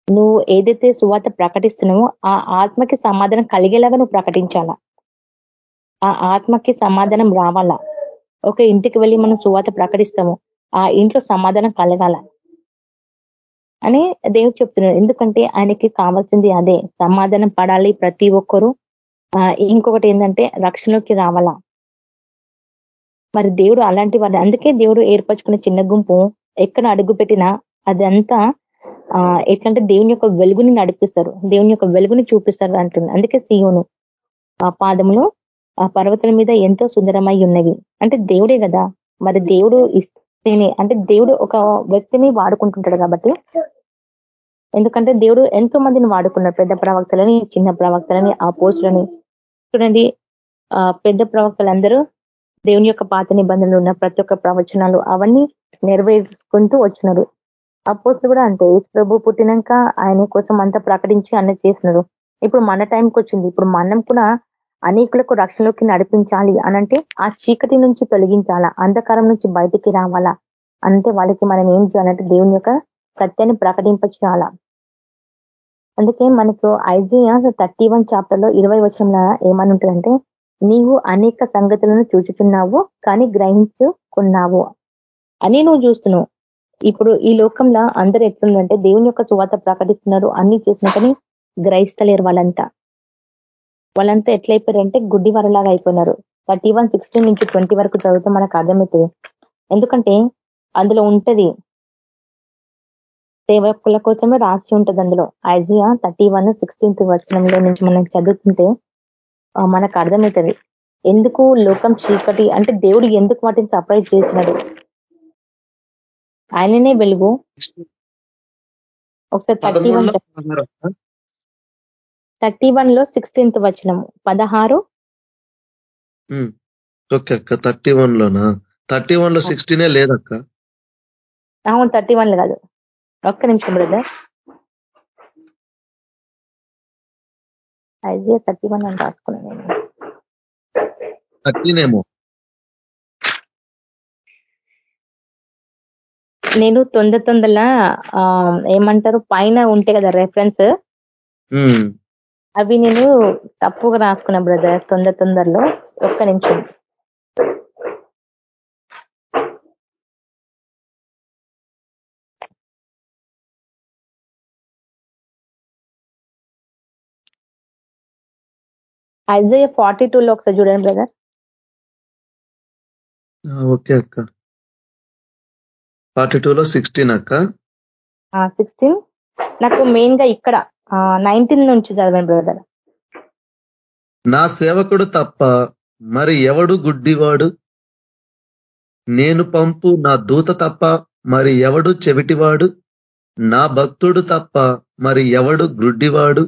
నువ్వు ఏదైతే సువాత ప్రకటిస్తున్నావో ఆ ఆత్మకి సమాధానం కలిగేలాగా నువ్వు ప్రకటించాలా. ఆ ఆత్మకి సమాధానం రావాలా. ఒక ఇంటికి వెళ్ళి మనం సువాత ప్రకటిస్తాము. ఆ ఇంట్లో సమాధానం కలగాల. అని దేవుడు చెప్తున్నాడు. ఎందుకంటే ఆయనకి కావాల్సింది అదే సమాధానం పడాలి ప్రతి ఒక్కరూ. ఇంకొకటి ఏంటంటే రక్షణలోకి రావాలా? మరి దేవుడు అలాంటి వాడు అందుకే దేవుడు ఏర్పరచుకున్న చిన్న గుంపు ఎక్కడ అడుగు పెట్టినా అదంతా ఆ ఎట్లంటే దేవుని యొక్క వెలుగుని నడిపిస్తారు. దేవుని యొక్క వెలుగుని చూపిస్తారు అంటుంది. అందుకే సీయోను ఆ పాదములు ఆ పర్వతం మీద ఎంతో సుందరమై ఉన్నవి. అంటే దేవుడే కదా. మరి దేవుడు ఇస్తేనే అంటే దేవుడు ఒక వ్యక్తిని వాడుకుంటుంటాడు కాబట్టి ఎందుకంటే దేవుడు ఎంతో మందిని వాడుకున్నాడు పెద్ద ప్రవక్తలని చిన్న ప్రవక్తలని ఆ పోస్టులని. చూడండి ఆ పెద్ద ప్రవక్తలందరూ దేవుని యొక్క పాత నిబంధనలు ఉన్న ప్రతి ఒక్క ప్రవచనాలు అవన్నీ నెరవేర్చుకుంటూ వచ్చినారు. ఆ పోస్టులు కూడా అంతే. ప్రభు పుట్టినాక ఆయన కోసం అంతా ప్రకటించి అన్న చేసినారు. ఇప్పుడు మన టైంకి వచ్చింది. ఇప్పుడు మనం కూడా అనేకులకు రక్షణలోకి నడిపించాలి అనంటే ఆ చీకటి నుంచి తొలగించాలా? అంధకారం నుంచి బయటికి రావాలా? అంటే వాళ్ళకి మనం ఏం చేయాలంటే దేవుని యొక్క సత్యాన్ని ప్రకటింప చేయాలా అందుకే మనకు ఐజియా థర్టీ వన్ చాప్టర్లో ఇరవై వచనంలో ఏమని ఉంటుందంటే నీవు అనేక సంగతులను చూచుతున్నావు కానీ గ్రహించుకున్నావు. అని నువ్వు చూస్తున్నావు. ఇప్పుడు ఈ లోకంలో అందరు ఎట్లుందంటే దేవుని యొక్క చువాత ప్రకటిస్తున్నారు అన్ని చేసిన కానీ గ్రహిస్తలేరు వాళ్ళంతా. వాళ్ళంతా ఎట్లయిపోయారంటే గుడ్డి వరలాగా అయిపోయినారు. థర్టీ వన్ సిక్స్టీన్ నుంచి ట్వంటీ వరకు చదివితే మనకు అర్థమవుతుంది. ఎందుకంటే అందులో ఉంటది సేవకుల కోసమే రాసి ఉంటది అందులో. ఐజియా థర్టీ వన్ సిక్స్టీన్త్ వచనంలో నుంచి మనం చదువుతుంటే మనకు అర్థమవుతుంది. ఎందుకు లోకం చీకటి అంటే దేవుడు ఎందుకు వాటిని సపరేట్ చేసినాడు? ఆయననే వెలుగు. ఒకసారి థర్టీ వన్ థర్టీ వన్లో సిక్స్టీన్త్ వచనం. పదహారు. ఓకే అక్క థర్టీ వన్ లోనా థర్టీ వన్లో సిక్స్టీనే లేదక్క. అవును థర్టీ వన్ కాదు. ఒక్క నిమిషం బ్రదర్ ఐజియా థర్టీ వన్ అని రాసుకున్నాను నేను. థర్టీనేమో నేను తొందర తొందరలా ఏమంటారు పైన ఉంటే కదా రెఫరెన్స్ అవి నేను తప్పుగా రాసుకున్నా బ్రదర్ తొందర తొందరలో. ఒక్క నిమిషం. ఐజయ ఫార్టీ లో ఒకసారి చూడండి బ్రదర్ ఓకే అక్క. ఫార్టీ టూలో సిక్స్టీన్ అక్క. సిక్స్టీన్ నాకు మెయిన్గా ఇక్కడ నైన్టీన్ నుంచి చదవండి బ్రదర్ నా సేవకుడు తప్ప మరి ఎవడు గుడ్డివాడు? నేను పంపు నా దూత తప్ప మరి ఎవడు చెవిటివాడు? నా భక్తుడు తప్ప మరి ఎవడు గ్రుడ్డివాడు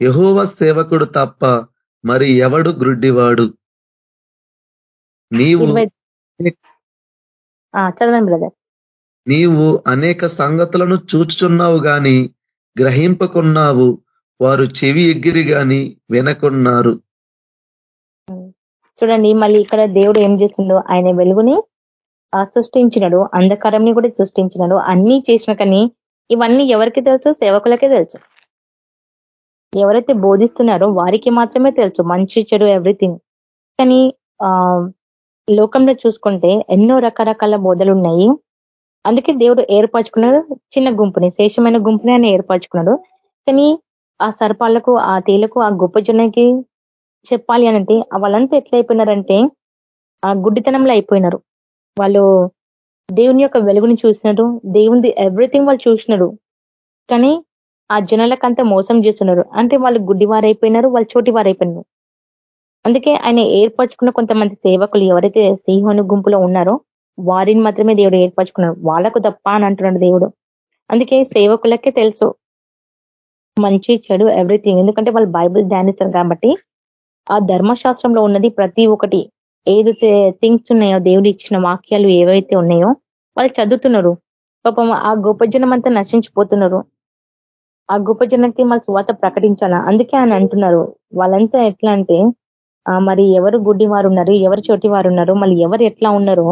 యహోవ సేవకుడు తప్ప మరి ఎవడు గ్రుడ్డివాడు? నీవు చదవండి బ్రదర్ నీవు అనేక సంగతులను చూచుచున్నావు గాని గ్రహింపకున్నావు వారు చెవి ఎగ్గిరి గాని వినకున్నారు. చూడండి మళ్ళీ ఇక్కడ దేవుడు ఏం చేస్తుండో ఆయన వెలుగుని సృష్టించినడు. అంధకారంని కూడా సృష్టించినడు. అన్ని చేసిన కానీ ఇవన్నీ ఎవరికి తెలుసు? సేవకులకే తెలుసు. ఎవరైతే బోధిస్తున్నారో వారికి మాత్రమే తెలుసు. మంచి చెడు ఎవ్రీథింగ్ కానీ ఆ లోకంలో చూసుకుంటే ఎన్నో రకరకాల బోధలు ఉన్నాయి. అందుకే దేవుడు ఏర్పరచుకున్నాడు. చిన్న గుంపుని శేషమైన గుంపుని ఆయన ఏర్పరచుకున్నాడు. కానీ ఆ సర్పాలకు ఆ తేలకు ఆ గొప్ప జనానికి చెప్పాలి అనంటే వాళ్ళంతా ఎట్లయిపోయినారంటే ఆ గుడ్డితనంలో అయిపోయినారు. వాళ్ళు దేవుని యొక్క వెలుగుని చూసినారు. దేవుని ఎవ్రీథింగ్ వాళ్ళు చూసినారు. కానీ ఆ జనాలకంతా మోసం చేస్తున్నారు. అంటే వాళ్ళు గుడ్డివారైపోయినారు వాళ్ళు చోటి వారైపోయినారు అందుకే ఆయన ఏర్పరచుకున్న కొంతమంది సేవకులు ఎవరైతే సింహను గుంపులో ఉన్నారో వారిని మాత్రమే దేవుడు ఏర్పరచుకున్నాడు. వాళ్ళకు తప్ప అని అంటున్నాడు దేవుడు. అందుకే సేవకులకే తెలుసు మంచి చెడు ఎవ్రీథింగ్ ఎందుకంటే వాళ్ళు బైబిల్ ధ్యానిస్తారు కాబట్టి ఆ ధర్మశాస్త్రంలో ఉన్నది ప్రతి ఒక్కటి ఏదైతే థింగ్స్ ఉన్నాయో దేవుడు ఇచ్చిన వాక్యాలు ఏవైతే ఉన్నాయో వాళ్ళు చదువుతున్నారు. పాపం ఆ గొప్ప జనం అంతా నశించిపోతున్నారు. ఆ గొప్ప జనానికి మళ్ళీ స్వాత ప్రకటించాలా? అందుకే ఆయన అంటున్నారు వాళ్ళంతా ఎట్లా అంటే మరి ఎవరు గుడ్డి వారు ఉన్నారు ఎవరు చోటి వారు ఉన్నారు మళ్ళీ ఎవరు ఎట్లా ఉన్నారో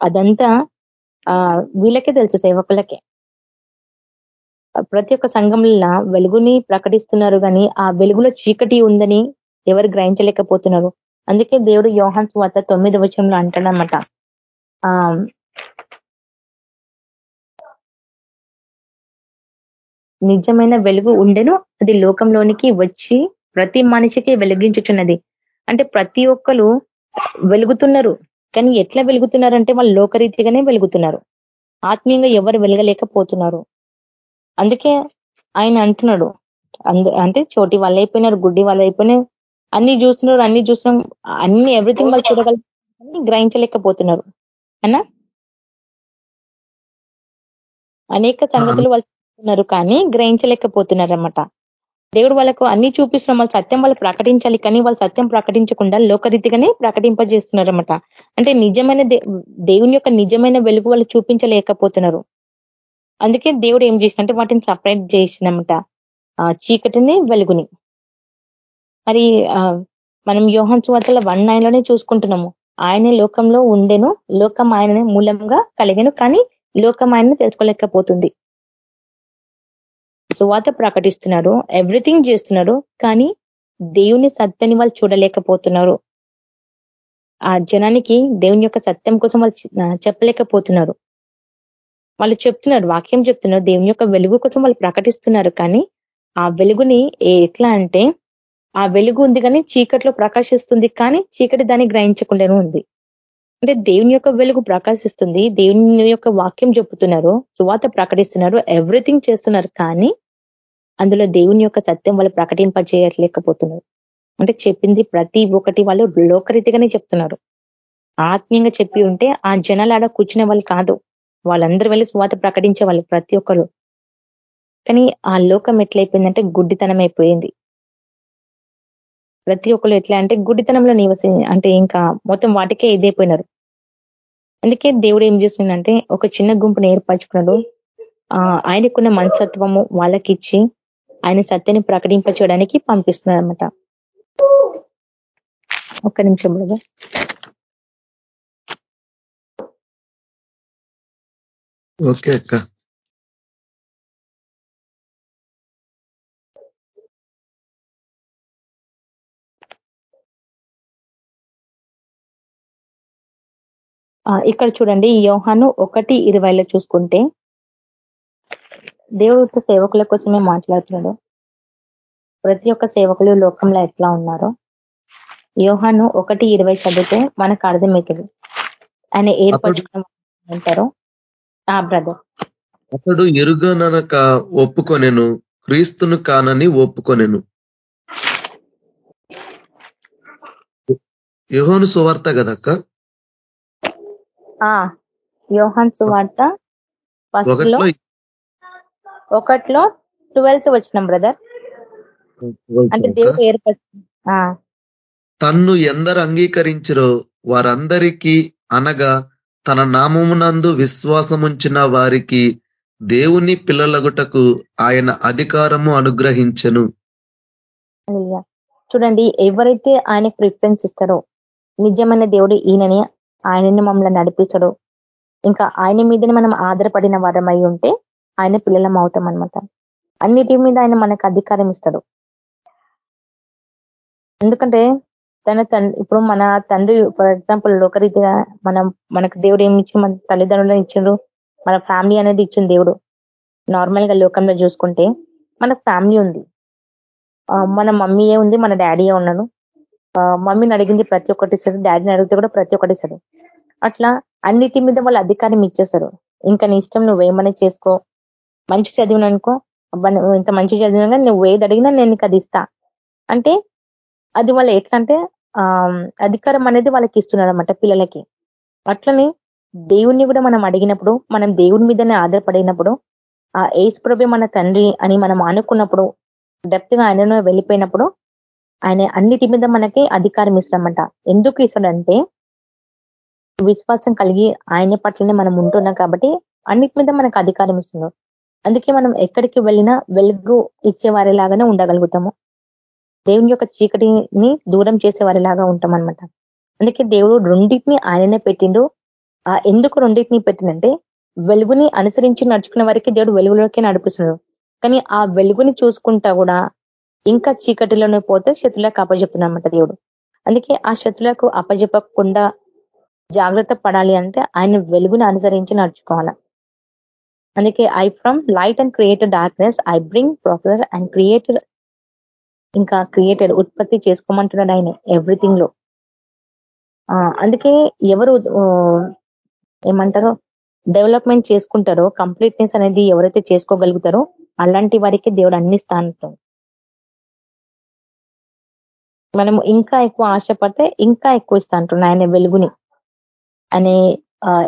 అదంతా ఆ వీళ్ళకే తెలుసు సేవకులకే. ప్రతి ఒక్క సంఘంలో వెలుగుని ప్రకటిస్తున్నారు కానీ ఆ వెలుగులో చీకటి ఉందని ఎవరు గ్రహించలేకపోతున్నారు. అందుకే దేవుడు యోహాన్ స్వాత తొమ్మిది వచనంలో అంటాడనమాట నిజమైన వెలుగు ఉండెను. అది లోకంలోనికి వచ్చి ప్రతి మనిషికి వెలిగించుచున్నది. అంటే ప్రతి ఒక్కరు వెలుగుతున్నారు. కానీ ఎట్లా వెలుగుతున్నారంటే వాళ్ళు లోకరీతిగానే వెలుగుతున్నారు. ఆత్మీయంగా ఎవరు వెలగలేకపోతున్నారు. అందుకే ఆయన అంటున్నాడు. అంటే చోటి వాళ్ళు అయిపోయినారు గుడ్డి వాళ్ళు అయిపోయినారు అన్ని చూస్తున్నారు అన్ని చూస్తున్నాం. అన్ని ఎవ్రీథింగ్ వాళ్ళు చూడగల గ్రహించలేకపోతున్నారు. అన్నా? అనేక సంగతులు వాళ్ళు చూస్తున్నారు కానీ గ్రహించలేకపోతున్నారు అనమాట దేవుడు వాళ్ళకు అన్ని చూపిస్తున్నాం వాళ్ళు సత్యం వాళ్ళు ప్రకటించాలి కానీ వాళ్ళు సత్యం ప్రకటించకుండా లోకరీతిగానే ప్రకటింపజేస్తున్నారన్నమాట. అంటే నిజమైన దేవుని యొక్క నిజమైన వెలుగు వాళ్ళు చూపించలేకపోతున్నారు. అందుకే దేవుడు ఏం చేసినంటే వాటిని సపరేట్ చేసినమాట చీకటిని వెలుగుని. మరి మనం యోహన్ చువార్తల వన్ నైన్లోనే చూసుకుంటున్నాము. ఆయనే లోకంలో ఉండెను లోకం ఆయననే మూలంగా కలిగను కానీ లోకం ఆయనను తెలుసుకోలేకపోతుంది. సువాత ప్రకటిస్తున్నారు ఎవ్రీథింగ్ చేస్తున్నారు కానీ దేవుని సత్యాన్ని వాళ్ళు చూడలేకపోతున్నారు. ఆ జనానికి దేవుని యొక్క సత్యం కోసం వాళ్ళు చెప్పలేకపోతున్నారు. వాళ్ళు చెప్తున్నారు వాక్యం చెప్తున్నారు దేవుని యొక్క వెలుగు కోసం వాళ్ళు ప్రకటిస్తున్నారు కానీ ఆ వెలుగుని ఎట్లా అంటే ఆ వెలుగు ఉంది కానీ చీకట్లో ప్రకాశిస్తుంది కానీ చీకటి దాన్ని గ్రహించకుండానే ఉంది. అంటే దేవుని యొక్క వెలుగు ప్రకాశిస్తుంది దేవుని యొక్క వాక్యం చెప్తున్నారు సువాత ప్రకటిస్తున్నారు ఎవ్రీథింగ్ చేస్తున్నారు కానీ అందులో దేవుని యొక్క సత్యం వాళ్ళు ప్రకటింపజేయట్లేకపోతున్నారు అంటే చెప్పింది ప్రతి ఒక్కటి వాళ్ళు లోకరీతిగానే చెప్తున్నారు. ఆత్మీయంగా చెప్పి ఉంటే ఆ జనాలు ఆడ కూర్చునే వాళ్ళు కాదు. వాళ్ళందరూ వెళ్ళి స్వాత ప్రకటించే వాళ్ళు ప్రతి ఒక్కరు. కానీ ఆ లోకం ఎట్లయిపోయిందంటే గుడ్డితనం అయిపోయింది. ప్రతి ఒక్కరు ఎట్లా అంటే గుడ్డితనంలో నివసి అంటే ఇంకా మొత్తం వాటికే ఇదైపోయినారు అందుకే దేవుడు ఏం చేస్తుందంటే ఒక చిన్న గుంపును ఏర్పరచుకున్నాడు. ఆయనకున్న మనసత్వము వాళ్ళకిచ్చి ఆయన సత్యాన్ని ప్రకటింపచేయడానికి పంపిస్తున్నారు అనమాట ఒక్క నిమిషం బ్రదర్ ఓకే అక్క. ఇక్కడ చూడండి యోహాను ఒకటి ఇరవైలో చూసుకుంటే దేవుడు సేవకుల కోసమే మాట్లాడుతున్నాడు. ప్రతి ఒక్క సేవకులు లోకంలో ఎట్లా ఉన్నారో. యోహాను ఒకటి ఇరవై చదివితే మనకు అర్థమవుతుంది. ఆయన ఏర్పరచుకున్న అంటారు? ఆ బ్రదర్ అతడు ఎరుగనక ఒప్పుకొనెను క్రీస్తును కానని ఒప్పుకొనెను. యోహోను సువార్త కదక్క ఆ యోహాన్ సువార్త ఫస్ట్లో ఒకటిలో ట్వెల్త్ వచ్చినాం బ్రదర్. అంటే దేవుడు ఏర్పడు తన్ను ఎందరు అంగీకరించరో వారందరికీ అనగా తన నామమునందు విశ్వాసముంచిన వారికి దేవుని పిల్లలగుటకు ఆయన అధికారము అనుగ్రహించను. చూడండి ఎవరైతే ఆయన ప్రిఫరెన్స్ ఇస్తారో నిజమైన దేవుడు ఈయనని ఆయనని మమ్మల్ని నడిపించడు ఇంకా ఆయన మీదనే మనం ఆధారపడిన వారమై ఉంటే ఆయన పిల్లలం అవుతాం అనమాట అన్నిటి మీద ఆయన మనకు అధికారం ఇస్తాడు. ఎందుకంటే తన తండ్రి ఇప్పుడు మన తండ్రి ఫర్ ఎగ్జాంపుల్ లోకరీతిగా మనం మనకు దేవుడు ఏమి ఇచ్చి మన తల్లిదండ్రులను ఇచ్చిండ్రు మన ఫ్యామిలీ అనేది ఇచ్చింది దేవుడు. నార్మల్గా లోకంలో చూసుకుంటే మన ఫ్యామిలీ ఉంది. మన మమ్మీయే ఉంది మన డాడీయే ఉన్నాడు. మమ్మీని అడిగింది ప్రతి ఒక్కటి సరే డాడీని అడిగితే కూడా ప్రతి ఒక్కటి సరే. అట్లా అన్నిటి మీద వాళ్ళు అధికారం ఇచ్చేస్తారు ఇంకా నీ ఇష్టం నువ్వేమని చేసుకో మంచి చదివిననుకో ఇంత మంచి చదివినా నువ్వు ఏది అడిగినా నేను నీకు అది ఇస్తా. అంటే అది వాళ్ళు ఎట్లా అంటే అధికారం అనేది వాళ్ళకి ఇస్తున్నారు అనమాట పిల్లలకి. అట్లనే దేవుణ్ణి కూడా మనం అడిగినప్పుడు మనం దేవుని మీదనే ఆధారపడినప్పుడు ఆ ఏజ్ ప్రభే మన తండ్రి అని మనం అనుకున్నప్పుడు డెప్త్గా ఆయనను వెళ్ళిపోయినప్పుడు ఆయన అన్నిటి మీద మనకి అధికారం ఇస్తాడనమాట ఎందుకు ఇస్తాడంటే విశ్వాసం కలిగి ఆయన పట్లనే మనం ఉంటున్నాం కాబట్టి అన్నిటి మీద మనకు అధికారం ఇస్తున్నాడు. అందుకే మనం ఎక్కడికి వెళ్ళినా వెలుగు ఇచ్చేవారి లాగానే ఉండగలుగుతాము. దేవుని యొక్క చీకటిని దూరం చేసేవారి లాగా ఉంటాం అనమాట అందుకే దేవుడు రెండింటిని ఆయననే పెట్టిండు. ఆ ఎందుకు రెండింటిని పెట్టినంటే వెలుగుని అనుసరించి నడుచుకున్న వారికి దేవుడు వెలుగులోకి నడిపిస్తున్నాడు. కానీ ఆ వెలుగుని చూసుకుంటా కూడా ఇంకా చీకటిలోనే పోతే శత్రులకు అప్పజెప్తున్నమాట దేవుడు. అందుకే ఆ శత్రులకు అప్పజెప్పకుండా జాగ్రత్త పడాలి అంటే ఆయన వెలుగుని అనుసరించి నడుచుకోవాలా. అందుకే I from light and created darkness I bring professor and created ఇంకా క్రియేటెడ్ ఉత్పత్తి చేసుకోమంటున్నాడు ఆయన ఎవ్రీథింగ్లో. అందుకే ఎవరు ఏమంటారో డెవలప్మెంట్ చేసుకుంటారో కంప్లీట్నెస్ అనేది ఎవరైతే చేసుకోగలుగుతారో అలాంటి వారికి దేవుడు అన్ని స్థానం మనం ఇంకా ఎక్కువ ఆశపడితే ఇంకా ఎక్కువ ఇస్తా అంటున్నాడు ఆయన వెలుగుని అనే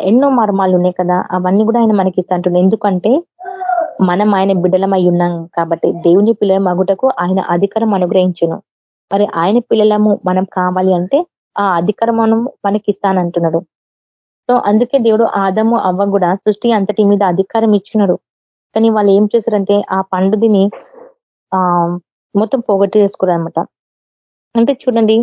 ఎన్నో మర్మాలు ఉన్నాయి కదా అవన్నీ కూడా ఆయన మనకి ఇస్తా ఎందుకంటే మనం ఆయన బిడ్డలమై ఉన్నాం కాబట్టి దేవుని పిల్లల మగుటకు ఆయన అధికారం అనుగ్రహించను. మరి ఆయన పిల్లలము మనం కావాలి అంటే ఆ అధికారం మనకి ఇస్తానంటున్నాడు సో అందుకే దేవుడు ఆదము అవ్వ కూడా సృష్టి అంతటి మీద అధికారం ఇచ్చినాడు. కానీ వాళ్ళు ఏం చేశారంటే ఆ పండుదిని ఆ మొత్తం పోగొట్టి అనమాట అంటే చూడండి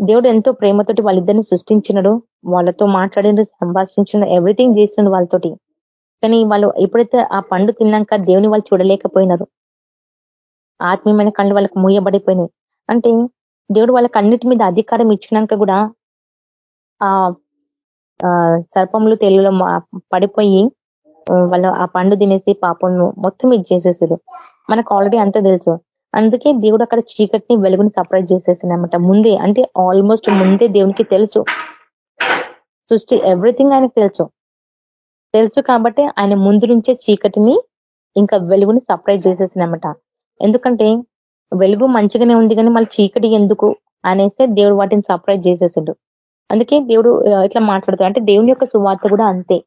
దేవుడు ఎంతో ప్రేమతోటి వాళ్ళిద్దరిని సృష్టించినడు. వాళ్ళతో మాట్లాడినడు సంభాషించిన ఎవ్రీథింగ్ చేసినాడు వాళ్ళతోటి. కానీ వాళ్ళు ఎప్పుడైతే ఆ పండు తిన్నాక దేవుని వాళ్ళు చూడలేకపోయినారు. ఆత్మీయమైన కళ్ళు వాళ్ళకి మూయబడిపోయినాయి. అంటే దేవుడు వాళ్ళకి అన్నిటి మీద అధికారం ఇచ్చినాక కూడా ఆ సర్పములు తెలుగులో పడిపోయి వాళ్ళు ఆ పండు తినేసి పాపం మొత్తం ఇది చేసేసారు. మనకు ఆల్రెడీ అంత తెలుసు. అందుకే దేవుడు అక్కడ చీకటిని వెలుగుని సపరేట్ చేసేసిందనమాట ముందే అంటే ఆల్మోస్ట్ ముందే దేవునికి తెలుసు. సృష్టి ఎవ్రీథింగ్ ఆయనకు తెలుసు. తెలుసు కాబట్టి ఆయన ముందు నుంచే చీకటిని ఇంకా వెలుగుని సపరేట్ చేసేసినమాట ఎందుకంటే వెలుగు మంచిగానే ఉంది కానీ మళ్ళీ చీకటి ఎందుకు అనేసి దేవుడు వాటిని సపరేట్ చేసేసాడు. అందుకే దేవుడు ఇట్లా మాట్లాడుతాడు అంటే దేవుని యొక్క సువార్త కూడా అంతే.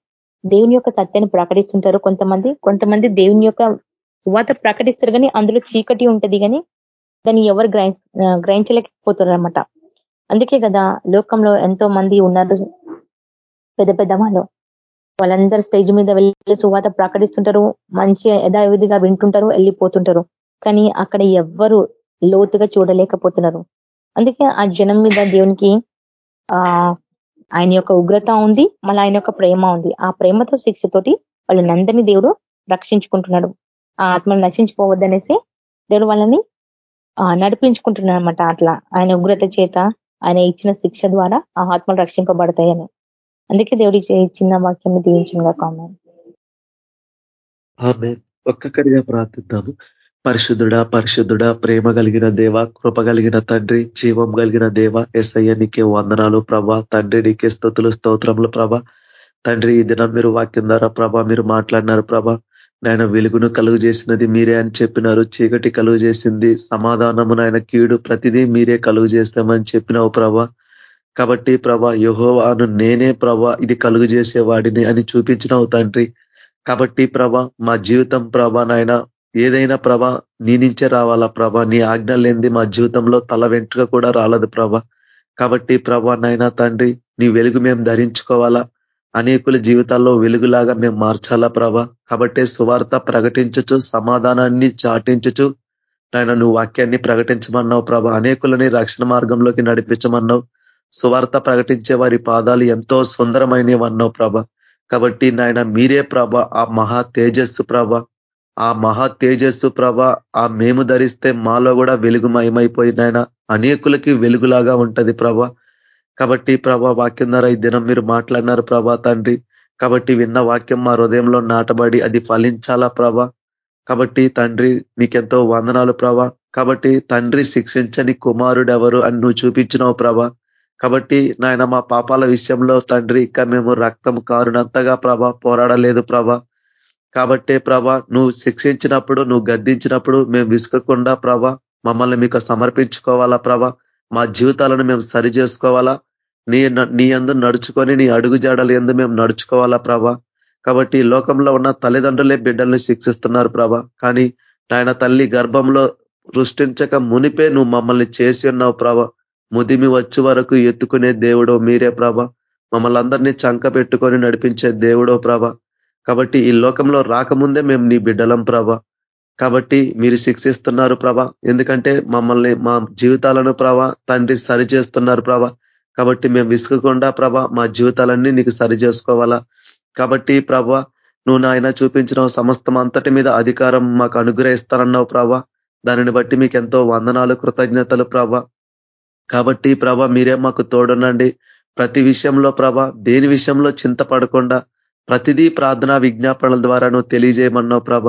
దేవుని యొక్క సత్యాన్ని ప్రకటిస్తుంటారు కొంతమంది. కొంతమంది దేవుని యొక్క సువార్త ప్రకటిస్తారు కానీ అందులో చీకటి ఉంటది కానీ దాన్ని ఎవరు గ్రహించ గ్రహించలేకపోతారు అనమాట అందుకే కదా లోకంలో ఎంతో మంది ఉన్నారు. పెద్ద పెద్ద వాళ్ళు. వాళ్ళందరూ స్టేజ్ మీద వెళ్ళి సువాత ప్రకటిస్తుంటారు. మంచి యథావిధిగా వింటుంటారు వెళ్ళిపోతుంటారు. కానీ అక్కడ ఎవ్వరు లోతుగా చూడలేకపోతున్నారు. అందుకే ఆ జనం మీద దేవునికి ఆ ఆయన యొక్క ఉగ్రత ఉంది. మళ్ళీ ఆయన యొక్క ప్రేమ ఉంది. ఆ ప్రేమతో శిక్షతోటి వాళ్ళనందరినీ దేవుడు రక్షించుకుంటున్నాడు. ఆ ఆత్మను నశించిపోవద్దనేసి దేవుడు వాళ్ళని నడిపించుకుంటున్నారనమాట అట్లా. ఆయన ఉగ్రత చేత ఆయన ఇచ్చిన శిక్ష ద్వారా ఆ ఆత్మలు రక్షింపబడతాయని. అందుకే దేవుడి చిన్న వాక్యం దీవించిన కామెంట్. ఒక్కొక్కరిగా ప్రార్థిద్దాము. పరిశుద్ధుడ పరిశుద్ధుడ ప్రేమ కలిగిన దేవ కృప కలిగిన తండ్రి జీవం కలిగిన దేవ ఎస్ఐ నీకే వందనాలు ప్రభా. తండ్రి నీకే స్థుతులు స్తోత్రములు ప్రభ. తండ్రి ఈ దినం మీరు వాక్యం ద్వారా ప్రభ మీరు మాట్లాడినారు ప్రభ. నాయన వెలుగును కలుగు చేసినది మీరే అని చెప్పినారు. చీకటి కలుగు చేసింది. సమాధానము నాయన కీడు ప్రతిదీ మీరే కలుగు చేస్తామని చెప్పినావు ప్రభ. కాబట్టి ప్రభ యహోవాను నేనే ప్రభ ఇది కలుగు చేసేవాడిని అని చూపించినావు తండ్రి. కాబట్టి ప్రభ మా జీవితం ప్రభ నాయన ఏదైనా ప్రభ నీ నుంచే రావాలా ప్రభ? నీ ఆజ్ఞ లేనిది మా జీవితంలో తల వెంట్రుక కూడా రాలదు ప్రభ. కాబట్టి ప్రభ నాయన తండ్రి నీ వెలుగు మేము ధరించుకోవాలా? అనేకుల జీవితాల్లో వెలుగులాగా మేము మార్చాలా ప్రభ? కాబట్టి సువార్త ప్రకటించచ్చు సమాధానాన్ని చాటించచ్చు. నాయన నువ్వు వాక్యాన్ని ప్రకటించమన్నావు ప్రభ. అనేకులని రక్షణ మార్గంలోకి నడిపించమన్నావు. సువార్త ప్రకటించే వారి పాదాలు ఎంతో సుందరమైనవి అన్నావు ప్రభ. కాబట్టి నాయన మీరే ప్రభ ఆ మహా తేజస్సు ప్రభ. ఆ మహా తేజస్సు ప్రభ ఆ మేము ధరిస్తే మాలో కూడా వెలుగు మయమైపోయి నాయన అనేకులకి వెలుగులాగా ఉంటది ప్రభ. కాబట్టి ప్రభా వాక్యం ద్వారా ఈ దినం మీరు మాట్లాడినారు ప్రభా తండ్రి. కాబట్టి విన్న వాక్యం మా హృదయంలో నాటబడి అది ఫలించాలా ప్రభా? కాబట్టి తండ్రి నీకెంతో వందనాలు ప్రభా. కాబట్టి తండ్రి శిక్షించని కుమారుడు ఎవరు అని నువ్వు చూపించినావు ప్రభా. కాబట్టి నాయన మా పాపాల విషయంలో తండ్రి ఇంకా మేము రక్తం కారునంతగా ప్రభ పోరాడలేదు ప్రభ. కాబట్టే ప్రభ నువ్వు శిక్షించినప్పుడు నువ్వు గద్దించినప్పుడు మేము విసుకకుండా ప్రభ మమ్మల్ని మీకు సమర్పించుకోవాలా ప్రభ? మా జీవితాలను మేము సరి చేసుకోవాలా? నీ నీ అందరు నడుచుకొని నీ అడుగు జాడలు ఎందు మేము నడుచుకోవాలా ప్రభా? కాబట్టి లోకంలో ఉన్న తల్లిదండ్రులే బిడ్డల్ని శిక్షిస్తున్నారు ప్రభ. కానీ నాయన తల్లి గర్భంలో సృష్టించక మునిపే నువ్వు మమ్మల్ని చేసి ఉన్నావు ప్రభ. ముదిమి వచ్చే వరకు ఎత్తుకునే దేవుడో మీరే ప్రభ. మమ్మల్ని అందరినీ చంక పెట్టుకొని నడిపించే దేవుడో ప్రభ. కాబట్టి ఈ లోకంలో రాకముందే మేము నీ బిడ్డలం ప్రభ. కాబట్టి మీరు శిక్షిస్తున్నారు ప్రభ. ఎందుకంటే మమ్మల్ని మా జీవితాలను ప్రభ తండ్రి సరి చేస్తున్నారు ప్రభ. కాబట్టి మేము విసుకకుండా ప్రభ మా జీవితాలన్నీ నీకు సరి చేసుకోవాలా కాబట్టి ప్రభ నువ్వు నాయన చూపించిన సమస్తం అంతటి మీద అధికారం మాకు అనుగ్రహిస్తానన్నావు ప్రభ. దానిని బట్టి మీకు ఎంతో వందనాలు కృతజ్ఞతలు ప్రభ. కాబట్టి ప్రభ మీరే మాకు తోడునండి ప్రతి విషయంలో ప్రభ దేని విషయంలో చింతపడకుండా ప్రతిదీ ప్రార్థనా విజ్ఞాపనల ద్వారా నువ్వు తెలియజేయమన్నావు ప్రభ.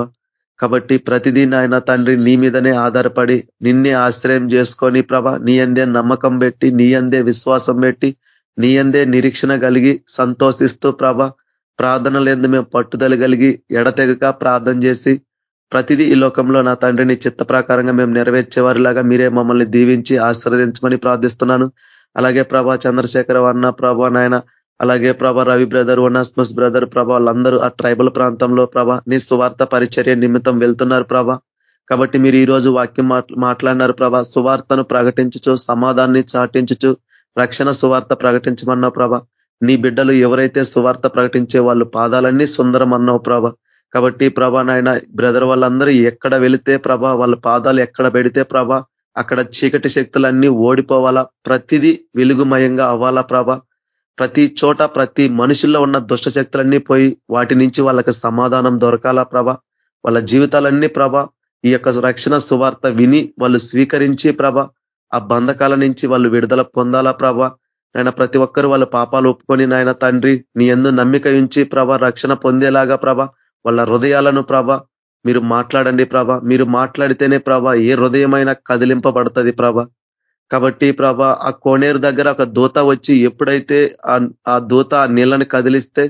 కాబట్టి ప్రతిదీ నాయన తండ్రి నీ మీదనే ఆధారపడి నిన్నే ఆశ్రయం చేసుకొని ప్రభ నీ అందే నమ్మకం పెట్టి నీ అందే విశ్వాసం పెట్టి నీ అందే నిరీక్షణ కలిగి సంతోషిస్తూ ప్రభ ప్రార్థనలు ఎందు మేము పట్టుదల కలిగి ఎడతెగక ప్రార్థన చేసి ప్రతిదీ ఈ లోకంలో నా తండ్రిని చిత్త ప్రకారంగా మేము నెరవేర్చేవారిలాగా మీరే మమ్మల్ని దీవించి ఆశీర్వదించమని ప్రార్థిస్తున్నాను. అలాగే ప్రభా చంద్రశేఖర అన్న ప్రభా నాయన అలాగే Prabha Ravi brother Onesimus brother Prabha వాళ్ళందరూ ఆ ట్రైబల్ ప్రాంతంలో ప్రభ నీ సువార్త పరిచర్య నిమిత్తం వెళ్తున్నారు ప్రభ. కాబట్టి మీరు ఈ రోజు వాక్యం మాట్లాడినారు ప్రభ. సువార్తను ప్రకటించుచు సమాధాన్ని చాటించుచు రక్షణ సువార్త ప్రకటించమన్నావు ప్రభ. నీ బిడ్డలు ఎవరైతే సువార్త ప్రకటించే వాళ్ళు పాదాలన్నీ సుందరం అన్నావు ప్రభ. కాబట్టి ప్రభ నాయన బ్రదర్ వాళ్ళందరూ ఎక్కడ వెళితే ప్రభ వాళ్ళ పాదాలు ఎక్కడ పెడితే ప్రభ అక్కడ చీకటి శక్తులన్నీ ఓడిపోవాలా ప్రతిదీ వెలుగుమయంగా అవ్వాలా ప్రభ. ప్రతి చోట ప్రతి మనుషుల్లో ఉన్న దుష్ట శక్తులన్నీ పోయి వాటి నుంచి వాళ్ళకి సమాధానం దొరకాలా ప్రభ? వాళ్ళ జీవితాలన్నీ ప్రభ ఈ యొక్క రక్షణ సువార్త విని వాళ్ళు స్వీకరించి ప్రభ ఆ బంధకాల నుంచి వాళ్ళు విడుదల పొందాలా ప్రభ? నాయన ప్రతి ఒక్కరు వాళ్ళ పాపాలు ఒప్పుకొని నాయన తండ్రి నీ ఎందు నమ్మిక ఉంచి ప్రభ రక్షణ పొందేలాగా ప్రభ వాళ్ళ హృదయాలను ప్రభ మీరు మాట్లాడండి ప్రభ మీరు మాట్లాడితేనే ప్రభ ఏ హృదయమైనా కదిలింపబడుతుంది ప్రభ? కాబట్టి ప్రభ ఆ కోనేరు దగ్గర ఒక దూత వచ్చి ఎప్పుడైతే ఆ దూత ఆ నీళ్ళని కదిలిస్తే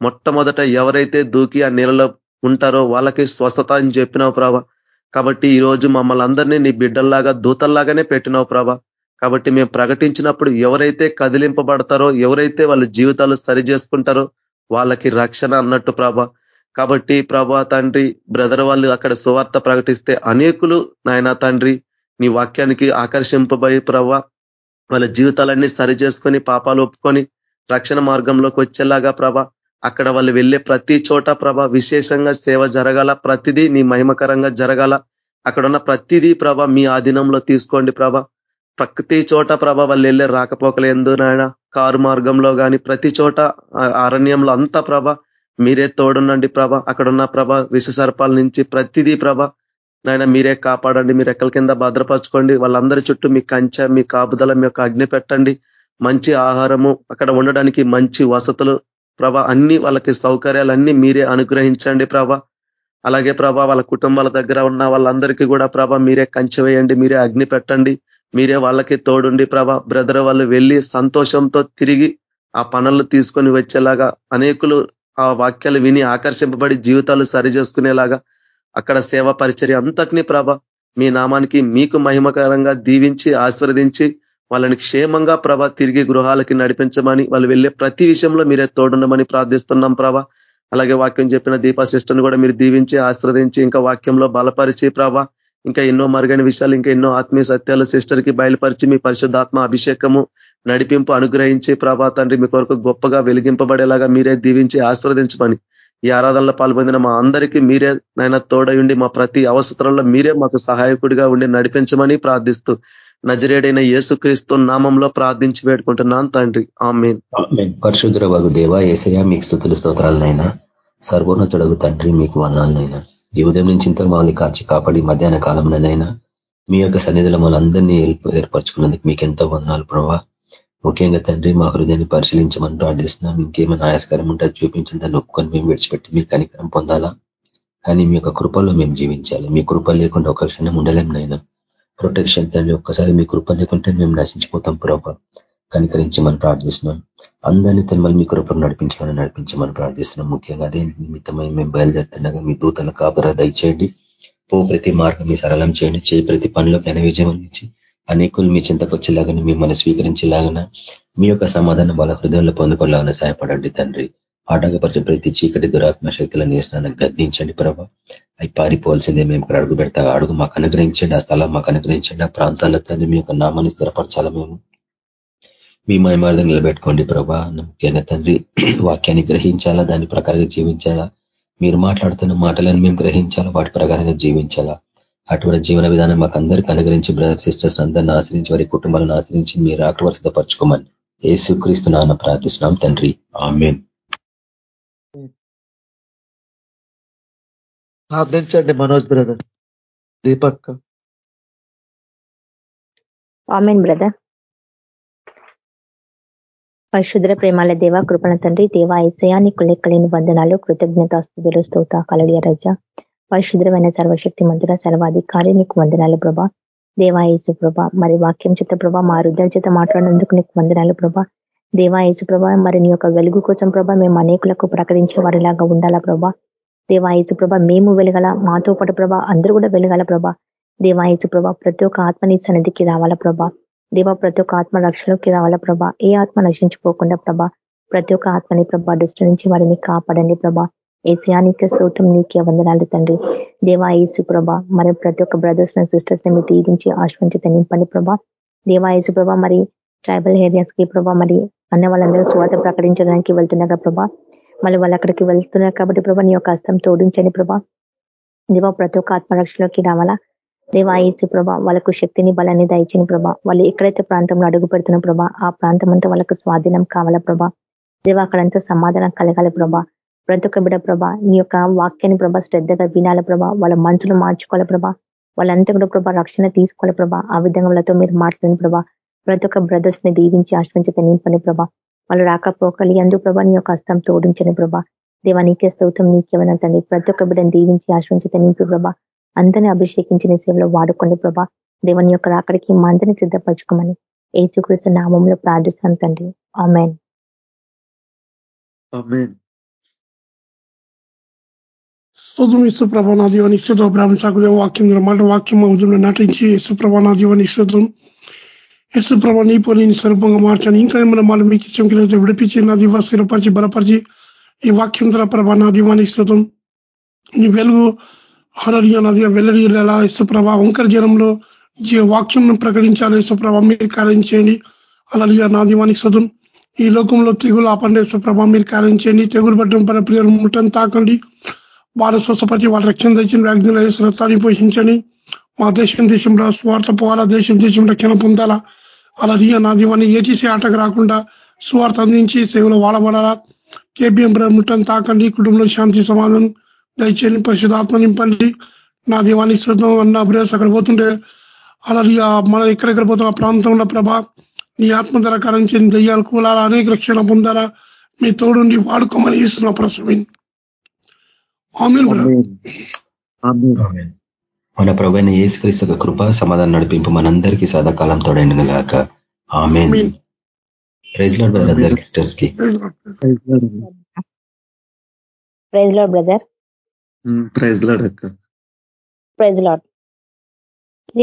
మొట్టమొదట ఎవరైతే దూకి ఆ నీళ్ళలో ఉంటారో వాళ్ళకి స్వస్థత అని చెప్పినావు ప్రభ. కాబట్టి ఈ రోజు మమ్మల్ని అందరినీ నీ బిడ్డల్లాగా దూతల్లాగానే పెట్టినావు ప్రభ. కాబట్టి మేము ప్రకటించినప్పుడు ఎవరైతే కదిలింపబడతారో ఎవరైతే వాళ్ళ జీవితాలు సరి చేసుకుంటారో వాళ్ళకి రక్షణ అన్నట్టు ప్రభ. కాబట్టి ప్రభా తండ్రి బ్రదర్ వాళ్ళు అక్కడ సువార్త ప్రకటిస్తే అనేకులు నాయన తండ్రి నీ వాక్యానికి ఆకర్షింపబోయి ప్రభా వాళ్ళ జీవితాలన్నీ సరి చేసుకొని పాపాలు ఒప్పుకొని రక్షణ మార్గంలోకి వచ్చేలాగా ప్రభ అక్కడ వాళ్ళు వెళ్ళే ప్రతి చోట ప్రభ విశేషంగా సేవ జరగాల. ప్రతిదీ నీ మహిమకరంగా జరగాల. అక్కడ ఉన్న ప్రతిదీ ప్రభ మీ ఆధీనంలో తీసుకోండి ప్రభ ప్రతి చోట ప్రభ వాళ్ళు వెళ్ళే రాకపోకలు ఎందు నాయన? కారు మార్గంలో కానీ ప్రతి చోట అరణ్యంలో అంతా ప్రభ మీరే తోడునండి ప్రభ అక్కడున్న ప్రభ విష సర్పాల నుంచి ప్రతిదీ ప్రభ నాయన మీరే కాపాడండి మీరు ఎక్కల కింద భద్రపరచుకోండి. వాళ్ళందరి చుట్టూ మీ కంచె మీ కాపుదల మీ యొక్క అగ్ని పెట్టండి. మంచి ఆహారము అక్కడ ఉండడానికి మంచి వసతులు. ప్రభ అన్ని వాళ్ళకి సౌకర్యాలన్నీ మీరే అనుగ్రహించండి ప్రభ. అలాగే ప్రభా వాళ్ళ కుటుంబాల దగ్గర ఉన్న వాళ్ళందరికీ కూడా ప్రభా మీరే కంచె వేయండి మీరే అగ్ని పెట్టండి. మీరే వాళ్ళకి తోడుండి ప్రభా. బ్రదర్ వాళ్ళు వెళ్ళి సంతోషంతో తిరిగి ఆ పనులు తీసుకొని వచ్చేలాగా అనేకులు ఆ వాక్యాలు విని ఆకర్షింపబడి జీవితాలు సరి చేసుకునేలాగా అక్కడ సేవ పరిచర్య అంతటినీ ప్రభ మీ నామానికి మీకు మహిమకరంగా దీవించి ఆశీర్వదించి వాళ్ళని క్షేమంగా ప్రభ తిరిగి గృహాలకి నడిపించమని వాళ్ళు వెళ్ళే ప్రతి విషయంలో మీరే తోడుండమని ప్రార్థిస్తున్నాం ప్రభ. అలాగే వాక్యం చెప్పిన దీపా సిస్టర్ని కూడా మీరు దీవించి ఆశ్రదించి ఇంకా వాక్యంలో బలపరిచి ప్రభ ఇంకా ఎన్నో మరుగైన విషయాలు ఇంకా ఎన్నో ఆత్మీయ సత్యాలు సిస్టర్కి బయలుపరిచి మీ పరిశుద్ధాత్మ అభిషేకము నడిపింపు అనుగ్రహించి ప్రభా తండ్రి మీ కొరకు గొప్పగా వెలిగింపబడేలాగా మీరే దీవించి ఆశ్రదించమని ఈ ఆరాధనలో పాల్పొందిన మా అందరికీ మీరే నాయన తోడయుండి మా ప్రతి అవసరంలో మీరే మాకు సహాయకుడిగా ఉండి నడిపించమని ప్రార్థిస్తూ నజరేడైన యేసుక్రీస్తు నామంలో ప్రార్థించి వేడుకుంటున్నాను తండ్రి. ఆమె పరిశుద్ధ వగు దేవ ఏసయ మీకు స్థుతులు స్తోత్రాలనైనా సర్వోన్నతుడగు తండ్రి మీకు వదనాలనైనా ఈ ఉదయం నుంచి ఇంత మమ్మల్ని కాచి కాపాడి మధ్యాహ్న కాలంలోనైనా మీ యొక్క సన్నిధిలో మనందరినీ ఏర్పరచుకున్నందుకు మీకు ఎంతో వందనాలు ప్రభావ ముఖ్యంగా తండ్రి మా హృదయాన్ని పరిశీలించమని ప్రార్థిస్తున్నాం ఇంకేమైనా ఆయాస్కరం ఉంటే చూపించిన దాన్ని ఒప్పుకొని మేము విడిచిపెట్టి మీ కనికరం పొందాలా? కానీ మీ యొక్క కృపల్లో మేము జీవించాలి. మీ కృప లేకుండా ఒక క్షణం ఉండలేం నైనా ప్రొటెక్షన్ తండ్రి ఒక్కసారి మీ కృప లేకుంటే మేము నశించిపోతాం ప్రభా. కనికరించమని ప్రార్థిస్తున్నాం అందరినీ మళ్ళీ మీ కృపను నడిపించాలని నడిపించమని ప్రార్థిస్తున్నాం ముఖ్యంగా అదే నిమిత్తమై మేము బయలుదేరుతుండగా మీ దూతల కాపరా దయచేయండి. పో ప్రతి మార్గం మీ సరళం చేయండి. చేయి ప్రతి పనిలో ఘన విజయం అందించి అనేకులు మీ చింతకొచ్చేలాగా మిమ్మల్ని స్వీకరించేలాగా మీ యొక్క సమాధానం వాళ్ళ హృదయంలో పొందుకోలాగా సహాయపడండి తండ్రి. ఆటంకపరిచిన ప్రతి చీకటి దురాత్మ శక్తులను వేసినాను గద్దించండి ప్రభా. అవి పారిపోవాల్సిందే మేము ఇక్కడ అడుగు పెడతా అడుగు మాకు అనుగ్రహించండి ఆ స్థలం మాకు అనుగ్రహించండి ఆ ప్రాంతాల్లో తండ్రి మీ యొక్క నామాన్ని స్థిరపరచాలా మేము? మీ మహిమార్థం నిలబెట్టుకోండి ప్రభా. ముఖ్యంగా తండ్రి వాక్యాన్ని గ్రహించాలా? దాని ప్రకారంగా జీవించాలా? మీరు మాట్లాడుతున్న మాటలను మేము గ్రహించాలా? వాటి ప్రకారంగా జీవించాలా? అటువంటి జీవన విధానం మాకు అందరికీ అనుగ్రహించి బ్రదర్ సిస్టర్స్ అందరిని ఆశ్రయించి వారి కుటుంబాలను ఆశ్రయించి మీరు ఆకర్షితపరచుకోమని ఏసుక్రీస్తు నాన్న ప్రార్థిస్తున్నాం తండ్రి. ఆమెన్. ప్రార్థించండి Manoj brother. Deepak. Amen brother. పరిశుద్ర ప్రేమాల దేవ కృపణ తండ్రి దేవ ఐసయా నీకు లెక్కలేని బంధనాలు కృతజ్ఞతాస్తుతులు స్తోత కలడియ రజ. పరిశుద్ధమైన సర్వశక్తి మంతుల సర్వాధికారి నీకు వందనాలు ప్రభా దేవాయేసు ప్రభ మరి వాక్యం చేత ప్రభా మా రుద్ర చేత మాట్లాడినందుకు నీకు వందనాలు ప్రభా దేవాయేసు ప్రభ మరి నీ యొక్క వెలుగు కోసం ప్రభా మేము అనేకులకు ప్రకటించే వారిలాగా ఉండాలా ప్రభా. దేవాయేసు ప్రభ మేము వెలగల మాతో పాటు ప్రభ అందరూ కూడా వెలగాల ప్రభ. దేవాయేసు ప్రభ ప్రతి ఒక్క ఆత్మని సన్నిధికి రావాలా ప్రభా. దేవ ప్రతి ఒక్క ఆత్మ రక్షణలోకి రావాలా ప్రభా. ఏ ఆత్మ నశించిపోకుండా ప్రభా ప్రతి ఒక్క ఆత్మని ప్రభా దృష్టి నుంచి వారిని కాపాడండి ప్రభా. ఏసియానిక స్తోత్రం నీకే వందనాలు తండ్రి. దేవా ఏసు ప్రభ మరి ప్రతి ఒక్క బ్రదర్స్ అండ్ సిస్టర్స్ని మీరు తీరించి ఆశ్వంచిత నింపండి ప్రభా. దేవా ఏసు ప్రభ మరి ట్రైబల్ ఏరియాస్కి ప్రభా మరి అన్న వాళ్ళందరూ స్వాత ప్రకటించడానికి వెళ్తున్నారు ప్రభా. మళ్ళీ వాళ్ళు అక్కడికి వెళ్తున్నారు కాబట్టి ప్రభా నీ యొక్క హస్తం తోడించండి ప్రభా. దేవా ప్రతి ఒక్క ఆత్మరక్షలోకి రావాలా? దేవా ఏసు ప్రభ వాళ్ళకు శక్తిని బలాన్ని దయచిన ప్రభా. వాళ్ళు ఎక్కడైతే ప్రాంతంలో అడుగు పెడుతున్న ప్రభా ఆ ప్రాంతం అంతా వాళ్ళకు స్వాధీనం కావాలా ప్రభా? దేవా అక్కడంతా సమాధానం కలగాలి ప్రభా. ప్రతి ఒక్క బిడ ప్రభా నీ యొక్క వాక్యాన్ని ప్రభా శ్రద్ధగా వినాల ప్రభా వాళ్ళ మనసులు మార్చుకోవాలి ప్రభా వాళ్ళంతా కూడా ప్రభా రక్షణ తీసుకోవాలి ప్రభా ఆ విధంగా వాళ్ళతో మీరు మాట్లాడిన ప్రభా. ప్రతి ఒక్క బ్రదర్స్ని దీవించి ఆశ్రయించక నింపని ప్రభా. వాళ్ళు రాకపోకలి అందు ప్రభా నీ యొక్క హస్తం తోడించని ప్రభా. దేవా నీకే స్తౌతం నీకేమైనా తండ్రి. ప్రతి ఒక్క బిడ్డను దీవించి ఆశ్రయించక నింపి ప్రభా. అందరినీ అభిషేకించిన సేవలో వాడుకోండి ప్రభా. దేవుని యొక్క రాకడికి మందని సిద్ధపరచుకోమని ఏసుక్రీస్తు నామంలో ప్రార్థిస్తాం తండ్రి. ఆమెన్. స్తోత్రం ఇసుప్రభ నా దీవానికి స్తోత్రం. బ్రాహ్మణ సాగుదేవ వాక్యం మాట వాక్యం అవుతుంది నటించి యేసుప్రభ నా దీవానికి స్తోత్రం. యేసుప్రభ నీ పోలిని స్వరూపంగా మార్చాను ఇంకా ఏమైనా మాలు మీకు ఇష్టం విడిపించి నా దివా స్థిరపరిచి బలపరిచి ఈ వాక్యం ద్వారా ప్రభ నా దీవానికి స్తోత్రం. నీ వెలుగు హరలియ నది వెల్లడిలా యశుప్రభ వంకర జనంలో వాక్యం ప్రకటించాలి యశుప్రభ మీరు కార్యం చేయండి. అలలియ నా దీవానికి స్తోత్రం. ఈ లోకంలో తెగులు ఆపండి యశుప్రభ మీరు కార్యం చేయండి. తెగులు పట్టడం పర ప్రియులు ముట్టని తాకండి. వారు స్వస్థపరిచి వాళ్ళ రక్షణ తెచ్చిన వ్యాధిలో రక్తాన్ని పోషించండి. మా దేశం దేశంలో స్వార్థ పోవాలా? దేశం దేశం రక్షణ పొందాలా? అలా రియా నా దీవాన్ని ఏటీసీ ఆటకు రాకుండా స్వార్థ అందించి సేవలు వాడబడాలా? కేబిఎం ముట్టను తాకండి. కుటుంబంలో శాంతి సమాధానం దయచేయండి. పరిశుధాత్మ నింపండి. నా దీవానికి శుద్ధం అన్న బ్రేస్ అక్కడ పోతుంటే అలా మన ఎక్కడెక్కడ పోతున్న ప్రాంతంలో ప్రభా నీ ఆత్మధర ధర దయ్యాలు కూలాలా? అనేక రక్షణ పొందాలా? మీ తోడుండి వాడుకోమని ఇస్తున్న ప్రసవిన్ ఆమెన్ బ్రదర్ ఆమేన్. ఆమేన్. మన ప్రభైన ఏసుక్రీస్తు యొక్క కృప సమాధానం నడిపింపు మనందరికీ సదాకాలం తోడైన గాక. Amen. Amen. Praise Lord brother అందరికి సిస్టర్స్కి Praise God. Praise Lord brother. Um, praise Lord అక్క. Praise Lord.